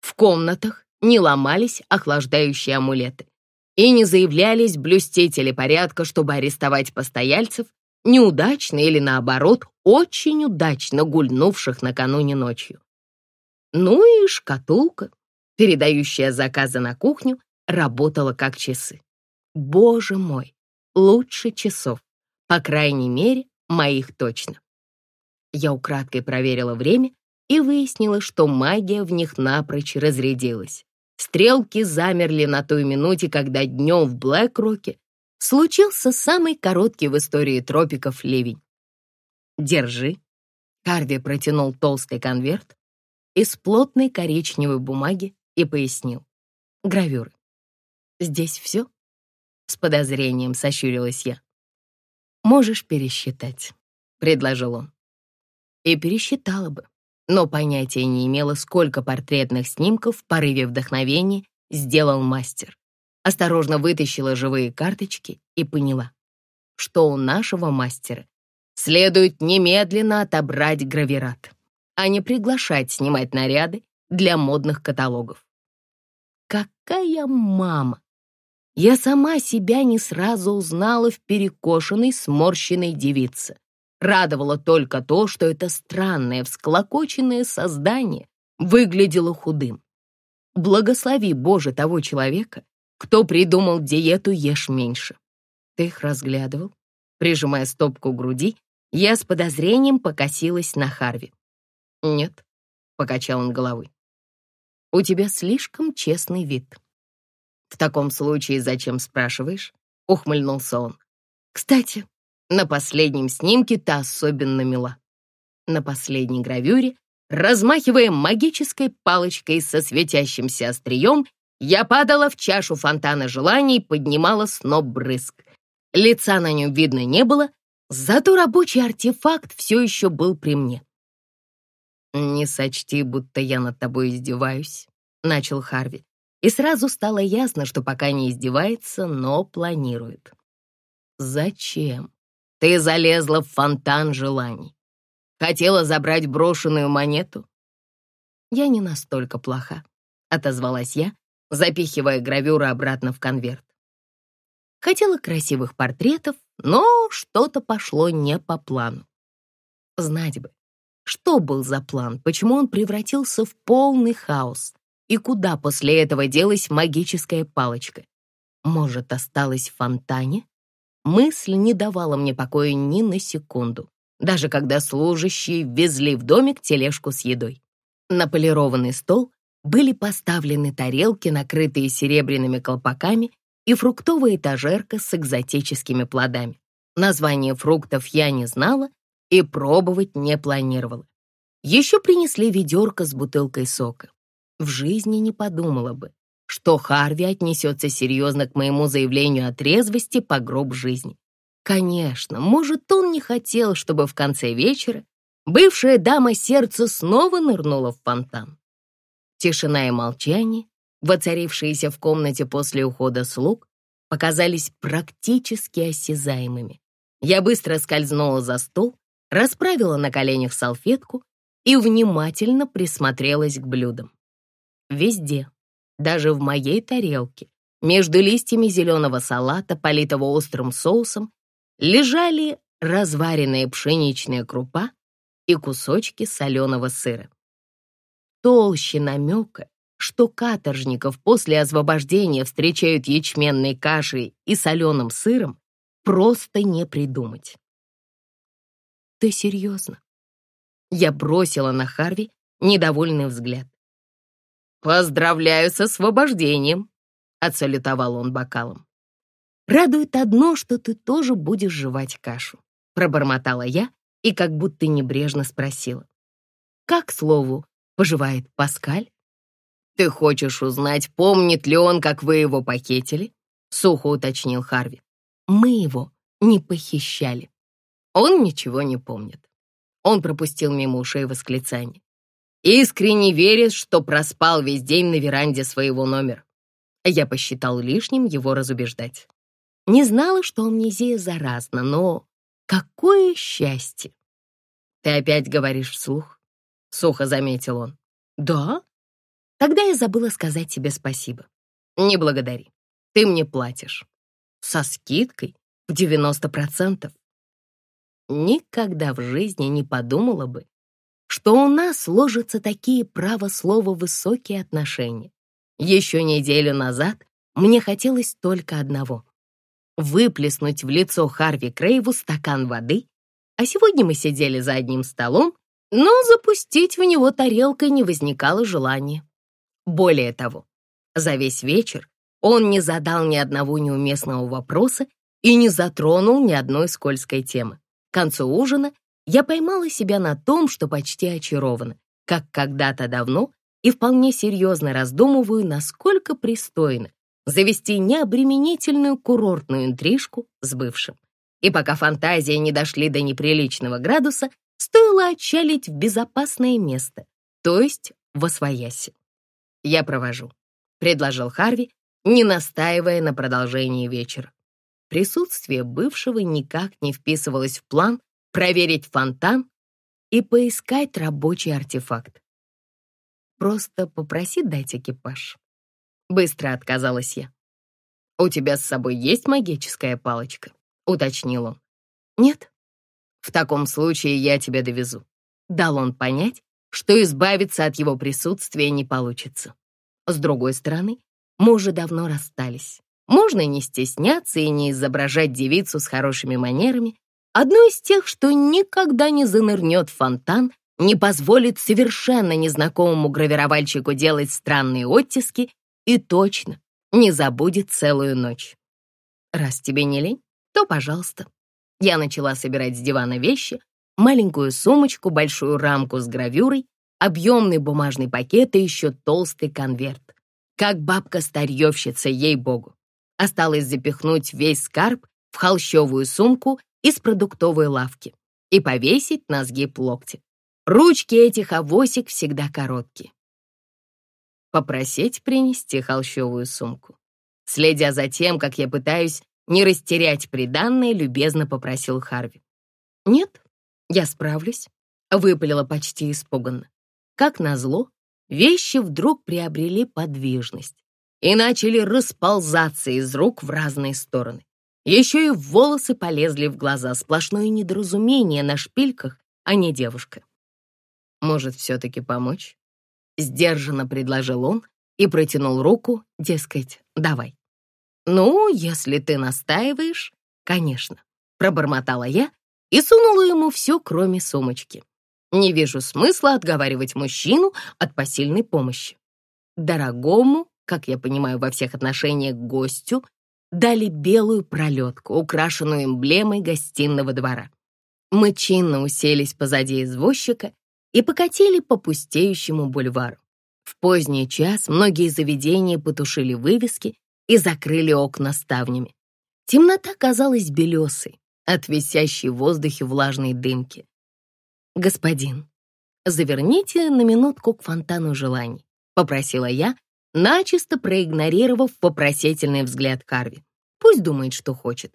В комнатах не ломались охлаждающие амулеты и не заявлялись блюстители порядка, чтобы арестовать постояльцев, неудачно или, наоборот, очень удачно гульнувших накануне ночью. Ну и шкатулка, передающая заказы на кухню, работала как часы. Боже мой, лучше часов, по крайней мере, моих точно. Я украдкой проверила время и выяснила, что магия в них напрочь разрядилась. Стрелки замерли на той минуте, когда днем в Блэк-Роке случился самый короткий в истории тропиков ливень. «Держи». Харви протянул толстый конверт из плотной коричневой бумаги и пояснил. Гравюры. Здесь все?» С подозрением сощурилась я. «Можешь пересчитать», — предложил он. И пересчитала бы, но понятия не имела, сколько портретных снимков в порыве вдохновения сделал мастер. Осторожно вытащила живые карточки и поняла, что у нашего мастера следует немедленно отобрать гравират, а не приглашать снимать наряды для модных каталогов. Какая мама! Я сама себя не сразу узнала в перекошенной, сморщенной девице. Радовало только то, что это странное, всклокоченное создание выглядело худым. Благослови, Боже, того человека, кто придумал диету «Ешь меньше». Ты их разглядывал? Прижимая стопку к груди, я с подозрением покосилась на Харви. «Нет», — покачал он головой. «У тебя слишком честный вид». «В таком случае зачем спрашиваешь?» — ухмыльнулся он. «Кстати, на последнем снимке ты особенно мила. На последней гравюре, размахивая магической палочкой со светящимся острием, я падала в чашу фонтана желаний и поднимала сноп брызг. Лица на нем видно не было, зато рабочий артефакт все еще был при мне. «Не сочти, будто я над тобой издеваюсь», — начал Харви и сразу стало ясно, что пока не издевается, но планирует. «Зачем? Ты залезла в фонтан желаний. Хотела забрать брошенную монету?» «Я не настолько плоха», — отозвалась я, запихивая гравюры обратно в конверт. Хотела красивых портретов, но что-то пошло не по плану. Знать бы, что был за план, почему он превратился в полный хаос, и куда после этого делась магическая палочка? Может, осталась в фонтане? Мысль не давала мне покоя ни на секунду, даже когда служащие везли в домик тележку с едой. На полированный стол были поставлены тарелки, накрытые серебряными колпаками, и фруктовая этажерка с экзотическими плодами. Название фруктов я не знала и пробовать не планировала. Еще принесли ведерко с бутылкой сока в жизни не подумала бы, что Харви отнесется серьезно к моему заявлению о трезвости по гроб жизни. Конечно, может, он не хотел, чтобы в конце вечера бывшая дама сердца снова нырнула в фонтан. Тишина и молчание, воцарившиеся в комнате после ухода слуг, показались практически осязаемыми. Я быстро скользнула за стол, расправила на коленях салфетку и внимательно присмотрелась к блюдам. Везде, даже в моей тарелке, между листьями зеленого салата, политого острым соусом, лежали разваренная пшеничная крупа и кусочки соленого сыра. Толще намека, что каторжников после освобождения встречают ячменной кашей и соленым сыром, просто не придумать. «Ты серьезно?» Я бросила на Харви недовольный взгляд. «Поздравляю с освобождением!» — отсалютовал он бокалом. «Радует одно, что ты тоже будешь жевать кашу», — пробормотала я и как будто небрежно спросила. «Как, к слову, поживает Паскаль?» «Ты хочешь узнать, помнит ли он, как вы его похитили?» — сухо уточнил Харви. «Мы его не похищали. Он ничего не помнит». Он пропустил мимо ушей восклицание. Искренне верит, что проспал весь день на веранде своего номера. Я посчитал лишним его разубеждать. Не знала, что амнезия заразна, но какое счастье! Ты опять говоришь вслух? Сухо заметил он. Да? Тогда я забыла сказать тебе спасибо. Не благодари. Ты мне платишь. Со скидкой в 90%. Никогда в жизни не подумала бы, что у нас сложатся такие право слова высокие отношения. Еще неделю назад мне хотелось только одного — выплеснуть в лицо Харви Крейву стакан воды, а сегодня мы сидели за одним столом, но запустить в него тарелкой не возникало желания. Более того, за весь вечер он не задал ни одного неуместного вопроса и не затронул ни одной скользкой темы. К концу ужина я поймала себя на том, что почти очарована, как когда-то давно, и вполне серьезно раздумываю, насколько пристойно завести необременительную курортную интрижку с бывшим. И пока фантазии не дошли до неприличного градуса, стоило отчалить в безопасное место, то есть в освояси. «Я провожу», — предложил Харви, не настаивая на продолжении вечера. Присутствие бывшего никак не вписывалось в план проверить фонтан и поискать рабочий артефакт. Просто попроси дать экипаж. Быстро отказалась я. «У тебя с собой есть магическая палочка?» — уточнил он. «Нет». «В таком случае я тебя довезу». Дал он понять, что избавиться от его присутствия не получится. С другой стороны, мы уже давно расстались. Можно не стесняться и не изображать девицу с хорошими манерами, одну из тех, что никогда не занырнет в фонтан, не позволит совершенно незнакомому гравировальщику делать странные оттиски и точно не забудет целую ночь. Раз тебе не лень, то пожалуйста. Я начала собирать с дивана вещи, маленькую сумочку, большую рамку с гравюрой, объемный бумажный пакет и еще толстый конверт. Как бабка-старьевщица, ей-богу. Осталось запихнуть весь скарб в холщовую сумку из продуктовой лавки и повесить на сгиб локти. Ручки этих авосик всегда короткие. Попросить принести холщовую сумку. Следя за тем, как я пытаюсь не растерять приданное, любезно попросил Харви. «Нет, я справлюсь», — выпалила почти испуганно. Как назло, вещи вдруг приобрели подвижность и начали расползаться из рук в разные стороны. Еще и волосы полезли в глаза, сплошное недоразумение на шпильках, а не девушка. «Может, все-таки помочь?» Сдержанно предложил он и протянул руку, дескать, давай. «Ну, если ты настаиваешь, конечно», — пробормотала я и сунула ему все, кроме сумочки. Не вижу смысла отговаривать мужчину от посильной помощи. Дорогому как я понимаю, во всех отношениях гостю, дали белую пролетку, украшенную эмблемой гостиного двора. Мы чинно уселись позади извозчика и покатили по пустеющему бульвару. В поздний час многие заведения потушили вывески и закрыли окна ставнями. Темнота казалась белесой от висящей в воздухе влажной дымки. «Господин, заверните на минутку к фонтану желаний», — попросила я, начисто проигнорировав вопросительный взгляд Харви. Пусть думает, что хочет.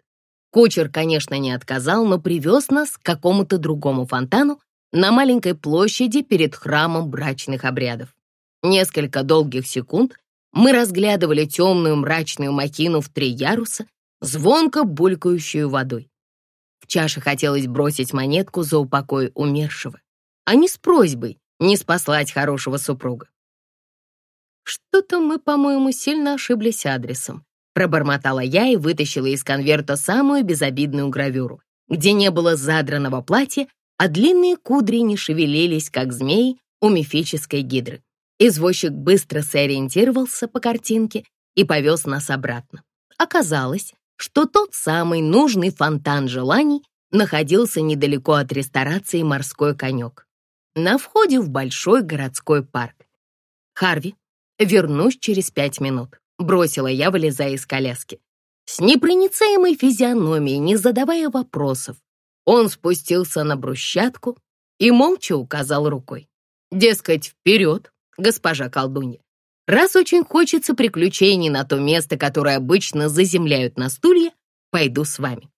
Кучер, конечно, не отказал, но привез нас к какому-то другому фонтану на маленькой площади перед храмом брачных обрядов. Несколько долгих секунд мы разглядывали темную мрачную макину в три яруса, звонко булькающую водой. В чаше хотелось бросить монетку за упокой умершего, а не с просьбой не спаслать хорошего супруга. Что-то мы, по-моему, сильно ошиблись адресом. Пробормотала я и вытащила из конверта самую безобидную гравюру, где не было задранного платья, а длинные кудри не шевелились, как змеи у мифической гидры. Извозчик быстро сориентировался по картинке и повез нас обратно. Оказалось, что тот самый нужный фонтан желаний находился недалеко от ресторации «Морской конек» на входе в большой городской парк. Харви, вернусь через пять минут бросила я, вылезая из коляски. С непроницаемой физиономией, не задавая вопросов, он спустился на брусчатку и молча указал рукой. Дескать, вперед, госпожа колдунья. Раз очень хочется приключений на то место, которое обычно заземляют на стулья, пойду с вами.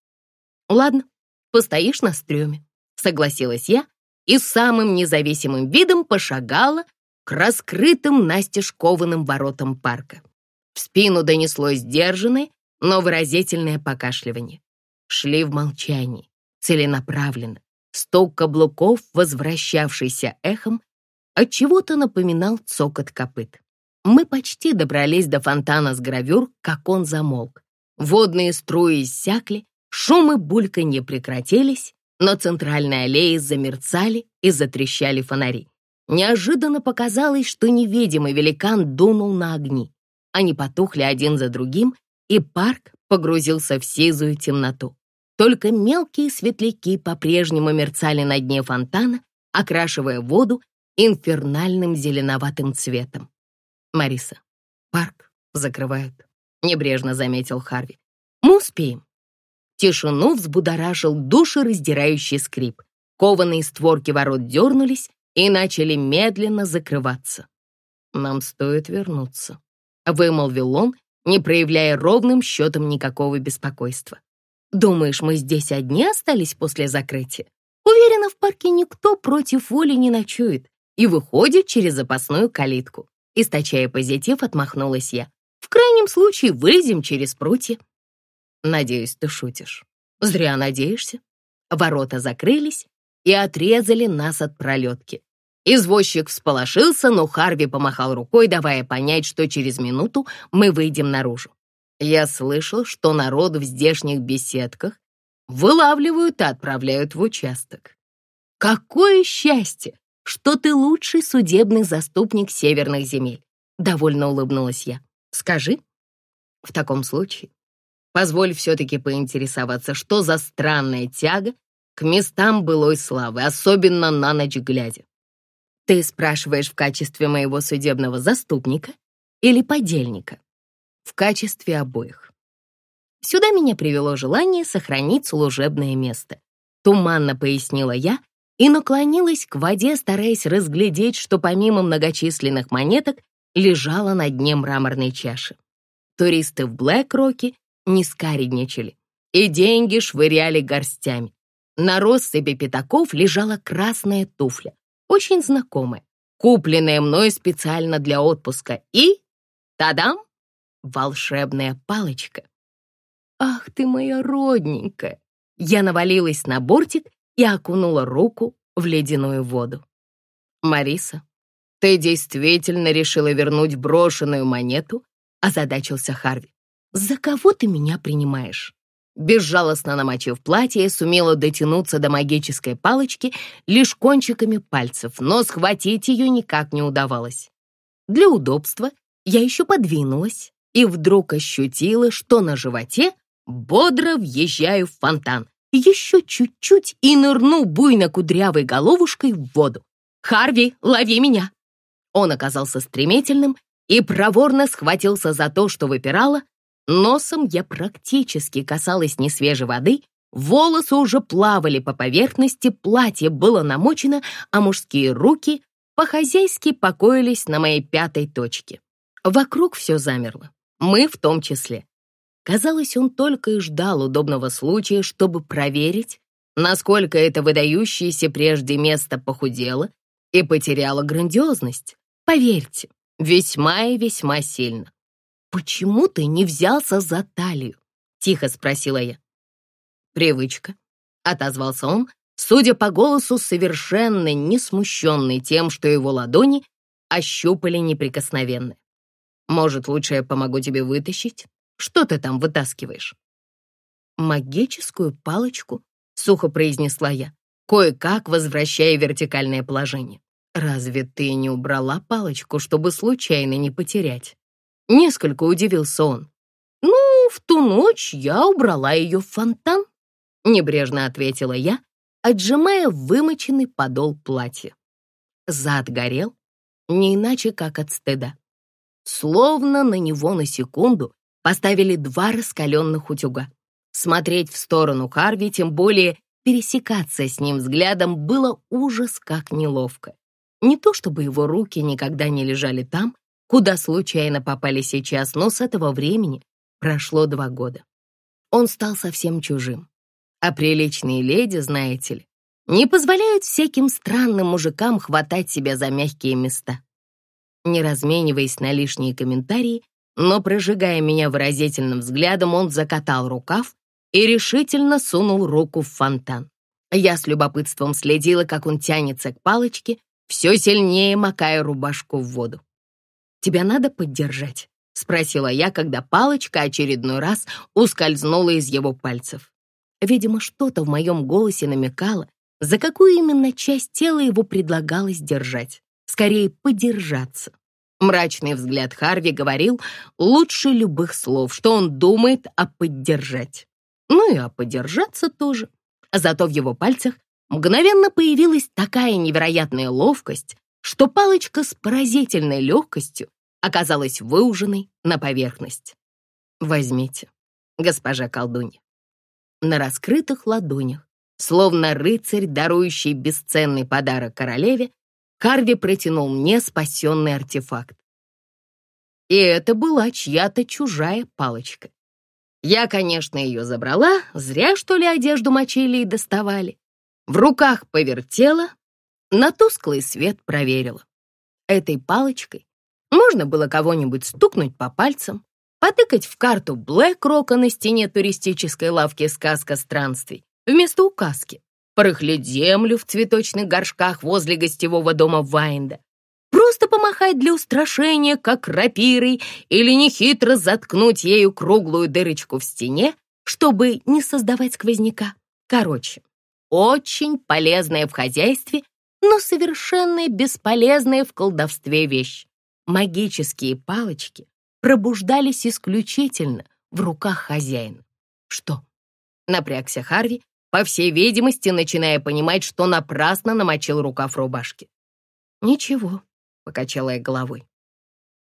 Ладно, постоишь на стреме, согласилась я и самым независимым видом пошагала к раскрытым настежь кованым воротам парка. В спину донеслось сдержанное, но выразительное покашливание. Шли в молчании, целенаправленно. Стук каблуков, возвращавшийся эхом, от чего то напоминал цокот копыт. Мы почти добрались до фонтана с гравюр, как он замолк. Водные струи иссякли, шумы булька не прекратились, но центральные аллеи замерцали и затрещали фонари. Неожиданно показалось, что невидимый великан дунул на огни. Они потухли один за другим, и парк погрузился в сизую темноту. Только мелкие светляки по-прежнему мерцали на дне фонтана, окрашивая воду инфернальным зеленоватым цветом. «Мариса, парк закрывают», — небрежно заметил Харви. «Мы успеем». Тишину взбудоражил душераздирающий скрип. Кованые створки ворот дернулись и начали медленно закрываться. «Нам стоит вернуться», вымолвил он, не проявляя ровным счетом никакого беспокойства. «Думаешь, мы здесь одни остались после закрытия? Уверена, в парке никто против воли не ночует и выходит через запасную калитку». Источая позитив, отмахнулась я. «В крайнем случае вылезем через прутья». «Надеюсь, ты шутишь». «Зря надеешься». Ворота закрылись и отрезали нас от пролетки. Извозчик всполошился, но Харви помахал рукой, давая понять, что через минуту мы выйдем наружу. Я слышал, что народ в здешних беседках вылавливают и отправляют в участок. Какое счастье, что ты лучший судебный заступник северных земель, довольно улыбнулась я. Скажи. В таком случае, позволь все-таки поинтересоваться, что за странная тяга к местам былой славы, особенно на ночь глядя. Ты спрашиваешь в качестве моего судебного заступника или подельника? В качестве обоих. Сюда меня привело желание сохранить служебное место. Туманно пояснила я и наклонилась к воде, стараясь разглядеть, что помимо многочисленных монеток лежало на дне мраморной чаши. Туристы в Блэк-Роке не скаредничали, и деньги швыряли горстями. На россыпи пятаков лежала красная туфля, очень знакомая, купленная мной специально для отпуска, и... Тадам! Волшебная палочка. «Ах ты моя родненькая!» Я навалилась на бортик и окунула руку в ледяную воду. «Мариса, ты действительно решила вернуть брошенную монету?» озадачился Харви. «За кого ты меня принимаешь?» Безжалостно намочив платье, сумела дотянуться до магической палочки лишь кончиками пальцев, но схватить ее никак не удавалось. Для удобства я еще подвинулась и вдруг ощутила, что на животе бодро въезжаю в фонтан. Еще чуть-чуть и нырну буйно кудрявой головушкой в воду. «Харви, лови меня!» Он оказался стремительным и проворно схватился за то, что выпирало. Носом я практически касалась несвежей воды, волосы уже плавали по поверхности, платье было намочено, а мужские руки по-хозяйски покоились на моей пятой точке. Вокруг все замерло, мы в том числе. Казалось, он только и ждал удобного случая, чтобы проверить, насколько это выдающееся прежде место похудело и потеряло грандиозность. Поверьте, весьма и весьма сильно. «Почему ты не взялся за талию?» — тихо спросила я. «Привычка», — отозвался он, судя по голосу, совершенно не смущенный тем, что его ладони ощупали неприкосновенно. «Может, лучше я помогу тебе вытащить? Что ты там вытаскиваешь?» «Магическую палочку», — сухо произнесла я, кое-как возвращая вертикальное положение. «Разве ты не убрала палочку, чтобы случайно не потерять?» Несколько удивился он. «Ну, в ту ночь я убрала ее в фонтан», — небрежно ответила я, отжимая вымоченный подол платья. Зад горел, не иначе как от стыда. Словно на него на секунду поставили два раскаленных утюга. Смотреть в сторону Харви, тем более пересекаться с ним взглядом, было ужас как неловко. Не то чтобы его руки никогда не лежали там, куда случайно попали сейчас, но с этого времени прошло два года. Он стал совсем чужим. А приличные леди, знаете ли, не позволяют всяким странным мужикам хватать себя за мягкие места. Не размениваясь на лишние комментарии, но, прожигая меня выразительным взглядом, он закатал рукав и решительно сунул руку в фонтан. Я с любопытством следила, как он тянется к палочке, все сильнее макая рубашку в воду. «Тебя надо поддержать?» — спросила я, когда палочка очередной раз ускользнула из его пальцев. Видимо, что-то в моем голосе намекало, за какую именно часть тела его предлагалось держать. Скорее, подержаться. Мрачный взгляд Харви говорил лучше любых слов, что он думает о поддержать. Ну и о подержаться тоже. Зато в его пальцах мгновенно появилась такая невероятная ловкость, что палочка с поразительной легкостью оказалась выуженной на поверхность. Возьмите, госпожа колдунья. На раскрытых ладонях, словно рыцарь, дарующий бесценный подарок королеве, Харви протянул мне спасенный артефакт. И это была чья-то чужая палочка. Я, конечно, ее забрала, зря, что ли, одежду мочили и доставали. В руках повертела, на тусклый свет проверила. Этой палочкой можно было кого-нибудь стукнуть по пальцам, потыкать в карту Блэк Рока на стене туристической лавки «Сказка странствий» вместо указки порыхлить землю в цветочных горшках возле гостевого дома Вайнда, просто помахать для устрашения, как рапирой, или нехитро заткнуть ею круглую дырочку в стене, чтобы не создавать сквозняка. Короче, очень полезная в хозяйстве, но совершенно бесполезная в колдовстве вещь. Магические палочки пробуждались исключительно в руках хозяина. Что? Напрягся Харви, по всей видимости, начиная понимать, что напрасно намочил рукав рубашки. «Ничего», — покачала я головой.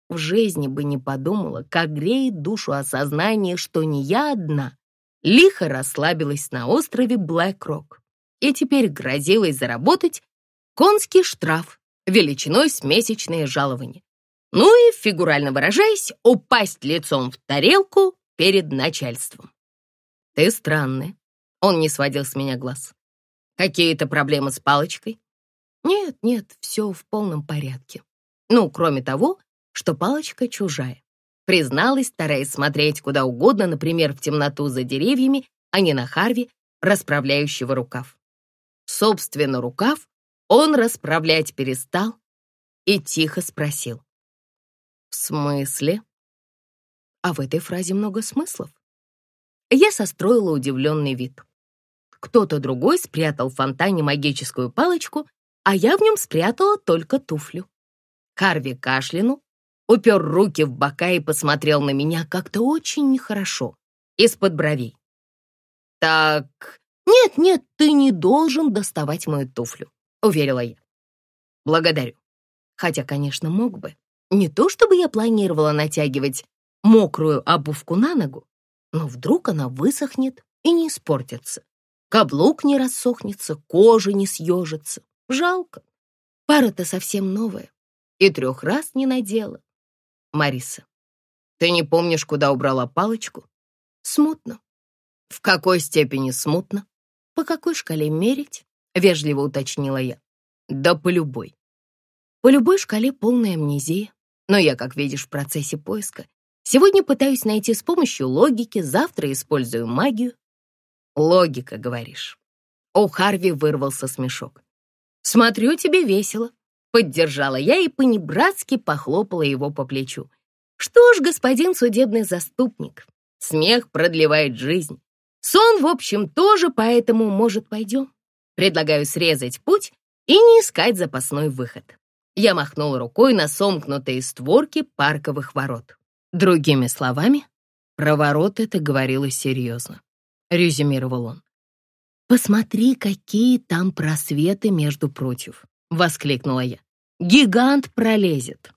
В жизни бы не подумала, как греет душу осознание, что не я одна лихо расслабилась на острове Блэк-Рок и теперь грозилась заработать конский штраф величиной с месячное жалование. Ну и, фигурально выражаясь, упасть лицом в тарелку перед начальством. «Ты странная», он не сводил с меня глаз. «Какие-то проблемы с палочкой?» «Нет, нет, все в полном порядке. Ну, кроме того, что палочка чужая. Призналась, стараясь смотреть куда угодно, например, в темноту за деревьями, а не на Харви, расправляющего рукав. Собственно, рукав он расправлять перестал и тихо спросил. «В смысле?» А в этой фразе много смыслов. Я состроила удивленный вид. Кто-то другой спрятал в фонтане магическую палочку, а я в нем спрятала только туфлю. Карви кашлянул, упер руки в бока и посмотрел на меня как-то очень нехорошо, из-под бровей. «Так, нет-нет, ты не должен доставать мою туфлю», — уверила я. «Благодарю». Хотя, конечно, мог бы. Не то чтобы я планировала натягивать мокрую обувку на ногу, но вдруг она высохнет и не испортится. Каблук не рассохнется, кожа не съежится. Жалко. Пара-то совсем новая. И трех раз не надела. Мариса, ты не помнишь, куда убрала палочку? Смутно. В какой степени смутно? По какой шкале мерить? Вежливо уточнила я. Да по любой. По любой шкале полная амнезия. Но я, как видишь, в процессе поиска. Сегодня пытаюсь найти с помощью логики, завтра использую магию. Логика, говоришь. У Харви вырвался смешок. «Смотрю, тебе весело», — поддержала я и понебратски похлопала его по плечу. «Что ж, господин судебный заступник, смех продлевает жизнь. Сон, в общем, тоже, поэтому, может, пойдем. Предлагаю срезать путь и не искать запасной выход». Я махнул рукой на сомкнутые створки парковых ворот. Другими словами, про ворота это говорилось серьезно, резюмировал он. «Посмотри, какие там просветы между против!» — воскликнула я. «Гигант пролезет!»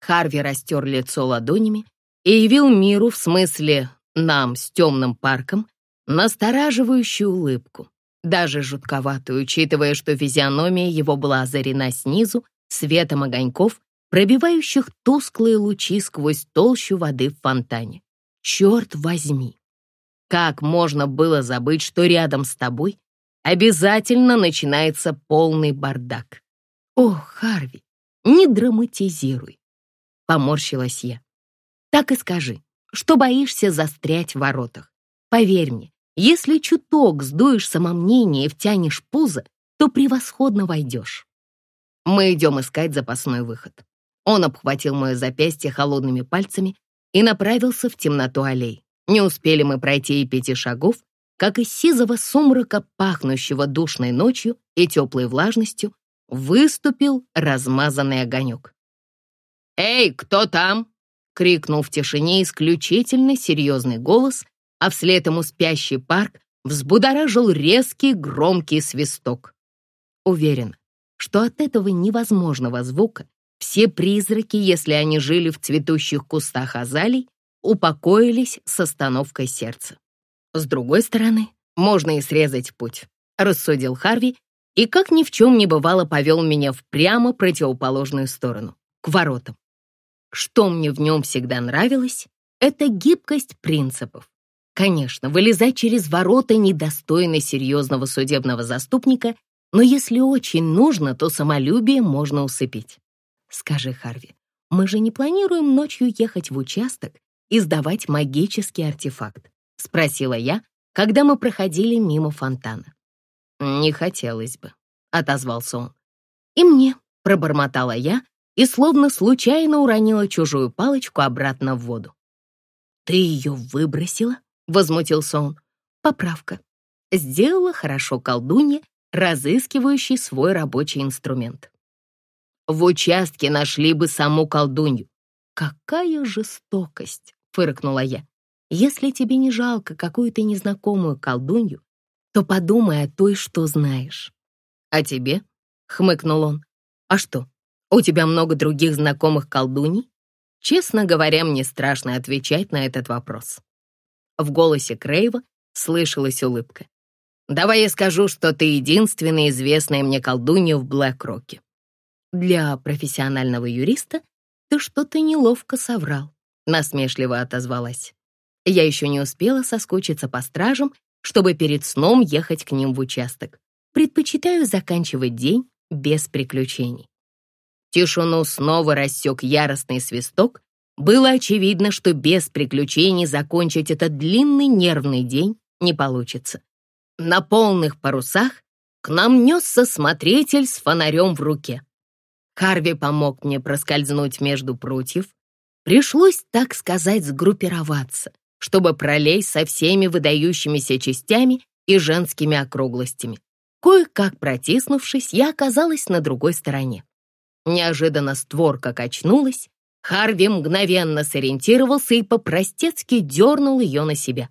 Харви растер лицо ладонями и явил миру, в смысле нам с темным парком, настораживающую улыбку, даже жутковатую, учитывая, что физиономия его была озарена снизу светом огоньков, пробивающих тусклые лучи сквозь толщу воды в фонтане. Черт возьми! Как можно было забыть, что рядом с тобой обязательно начинается полный бардак? О, Харви, не драматизируй, поморщилась я. Так и скажи, что боишься застрять в воротах. Поверь мне, если чуток сдуешь самомнение и втянешь пузо, то превосходно войдешь. Мы идем искать запасной выход. Он обхватил мое запястье холодными пальцами и направился в темноту аллей. Не успели мы пройти и пяти шагов, как из сизого сумрака, пахнущего душной ночью и теплой влажностью, выступил размазанный огонек. «Эй, кто там?» — крикнул в тишине исключительно серьезный голос, а вслед ему спящий парк взбудоражил резкий громкий свисток. Уверен, что от этого невозможного звука все призраки, если они жили в цветущих кустах азалий, упокоились с остановкой сердца. С другой стороны, можно и срезать путь, рассудил Харви, и как ни в чем не бывало повел меня в прямо противоположную сторону, к воротам. Что мне в нем всегда нравилось, это гибкость принципов. Конечно, вылезать через ворота недостойно серьезного судебного заступника, но если очень нужно, то самолюбие можно усыпить. Скажи, Харви, мы же не планируем ночью ехать в участок и сдавать магический артефакт?» — спросила я, когда мы проходили мимо фонтана. «Не хотелось бы», — отозвался он. «И мне», — пробормотала я и словно случайно уронила чужую палочку обратно в воду. «Ты ее выбросила?» — возмутился он. «Поправка. Сделала хорошо колдунья, разыскивающий свой рабочий инструмент. В участке нашли бы саму колдунью. Какая жестокость! — фыркнула я. «Если тебе не жалко какую-то незнакомую колдунью, то подумай о той, что знаешь». «А тебе?» — хмыкнул он. «А что, у тебя много других знакомых колдуней?» Честно говоря, мне страшно отвечать на этот вопрос. В голосе Крейва слышалась улыбка. «Давай я скажу, что ты единственная известная мне колдунья в Блэк-Роке». «Для профессионального юриста ты что-то неловко соврал», насмешливо отозвалась. Я еще не успела соскучиться по стражам, чтобы перед сном ехать к ним в участок. Предпочитаю заканчивать день без приключений. Тишину снова рассек яростный свисток. Было очевидно, что без приключений закончить этот длинный нервный день не получится. На полных парусах к нам несся смотритель с фонарем в руке. Харви помог мне проскользнуть между прутьев, Пришлось, так сказать, сгруппироваться, чтобы пролезть со всеми выдающимися частями и женскими округлостями. Кое-как протиснувшись, я оказалась на другой стороне. Неожиданно створка качнулась, Харви мгновенно сориентировался и по-простецки дернул ее на себя.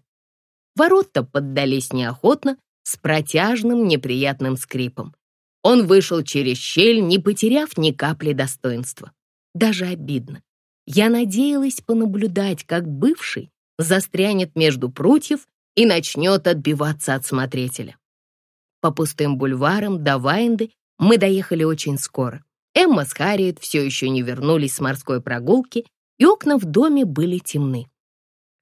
Ворота поддались неохотно, с протяжным неприятным скрипом. Он вышел через щель, не потеряв ни капли достоинства. Даже обидно. Я надеялась понаблюдать, как бывший застрянет между прутьев и начнет отбиваться от смотрителя. По пустым бульварам до Вайнды мы доехали очень скоро. Эмма с Харриет все еще не вернулись с морской прогулки, и окна в доме были темны.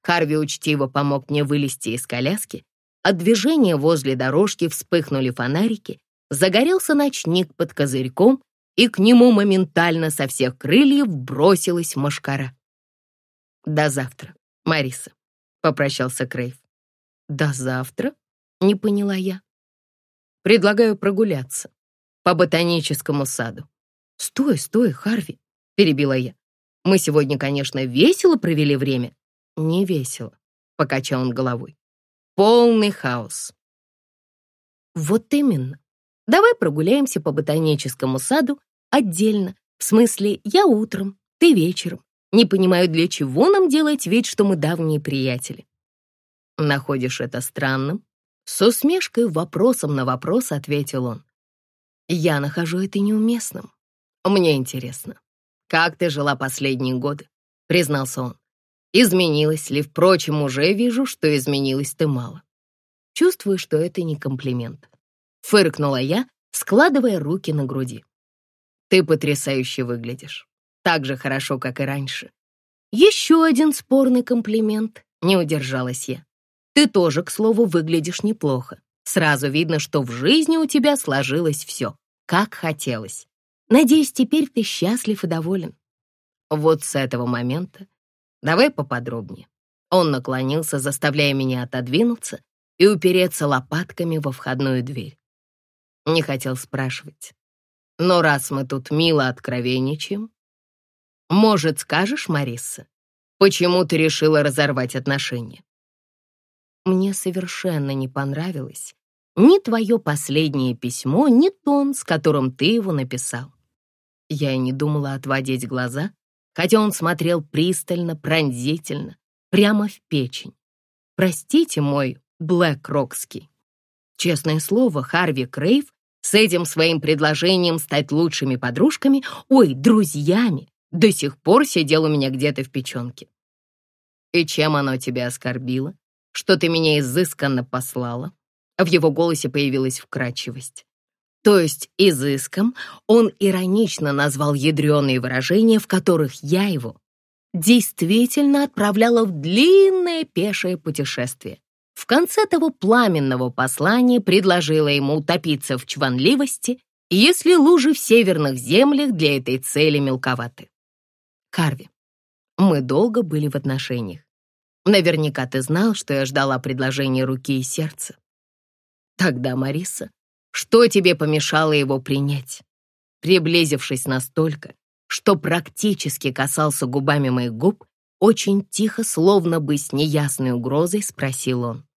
Харви учтиво помог мне вылезти из коляски. От движения возле дорожки вспыхнули фонарики, загорелся ночник под козырьком, и к нему моментально со всех крыльев бросилась машкара. «До завтра, Мариса», — попрощался Крейв. «До завтра?» — не поняла я. «Предлагаю прогуляться по ботаническому саду». «Стой, стой, Харви», — перебила я. «Мы сегодня, конечно, весело провели время». «Не весело», — покачал он головой. «Полный хаос». «Вот именно. Давай прогуляемся по ботаническому саду отдельно. В смысле, я утром, ты вечером. Не понимаю, для чего нам делать вид, что мы давние приятели. Находишь это странным? С усмешкой вопросом на вопрос ответил он. Я нахожу это неуместным. Мне интересно, как ты жила последние годы? Признался он. Изменилась ли? Впрочем, уже вижу, что изменилась ты мало. Чувствую, что это не комплимент. Фыркнула я, складывая руки на груди. Ты потрясающе выглядишь. Так же хорошо, как и раньше. Еще один спорный комплимент. Не удержалась я. Ты тоже, к слову, выглядишь неплохо. Сразу видно, что в жизни у тебя сложилось все, как хотелось. Надеюсь, теперь ты счастлив и доволен. Вот с этого момента давай поподробнее. Он наклонился, заставляя меня отодвинуться и упереться лопатками во входную дверь. Не хотел спрашивать. Но раз мы тут мило откровенничаем, может, скажешь, Мариса, почему ты решила разорвать отношения? Мне совершенно не понравилось ни твое последнее письмо, ни тон, с которым ты его написал. Я и не думала отводить глаза, хотя он смотрел пристально, пронзительно, прямо в печень. Простите, мой Блэк Рокский. Честное слово, Харви Крейв с этим своим предложением стать лучшими подружками, ой, друзьями, до сих пор сидел у меня где-то в печенке. И чем оно тебя оскорбило? Что ты меня изысканно послала? В его голосе появилась вкрадчивость. То есть изыском он иронично назвал ядреные выражения, в которых я его действительно отправляла в длинное пешее путешествие. В конце того пламенного послания предложила ему утопиться в чванливости, если лужи в северных землях для этой цели мелковаты. Карви, мы долго были в отношениях. Наверняка ты знал, что я ждала предложения руки и сердца. Тогда, Мариса, что тебе помешало его принять? Приблизившись настолько, что практически касался губами моих губ, очень тихо, словно бы с неясной угрозой, спросил он.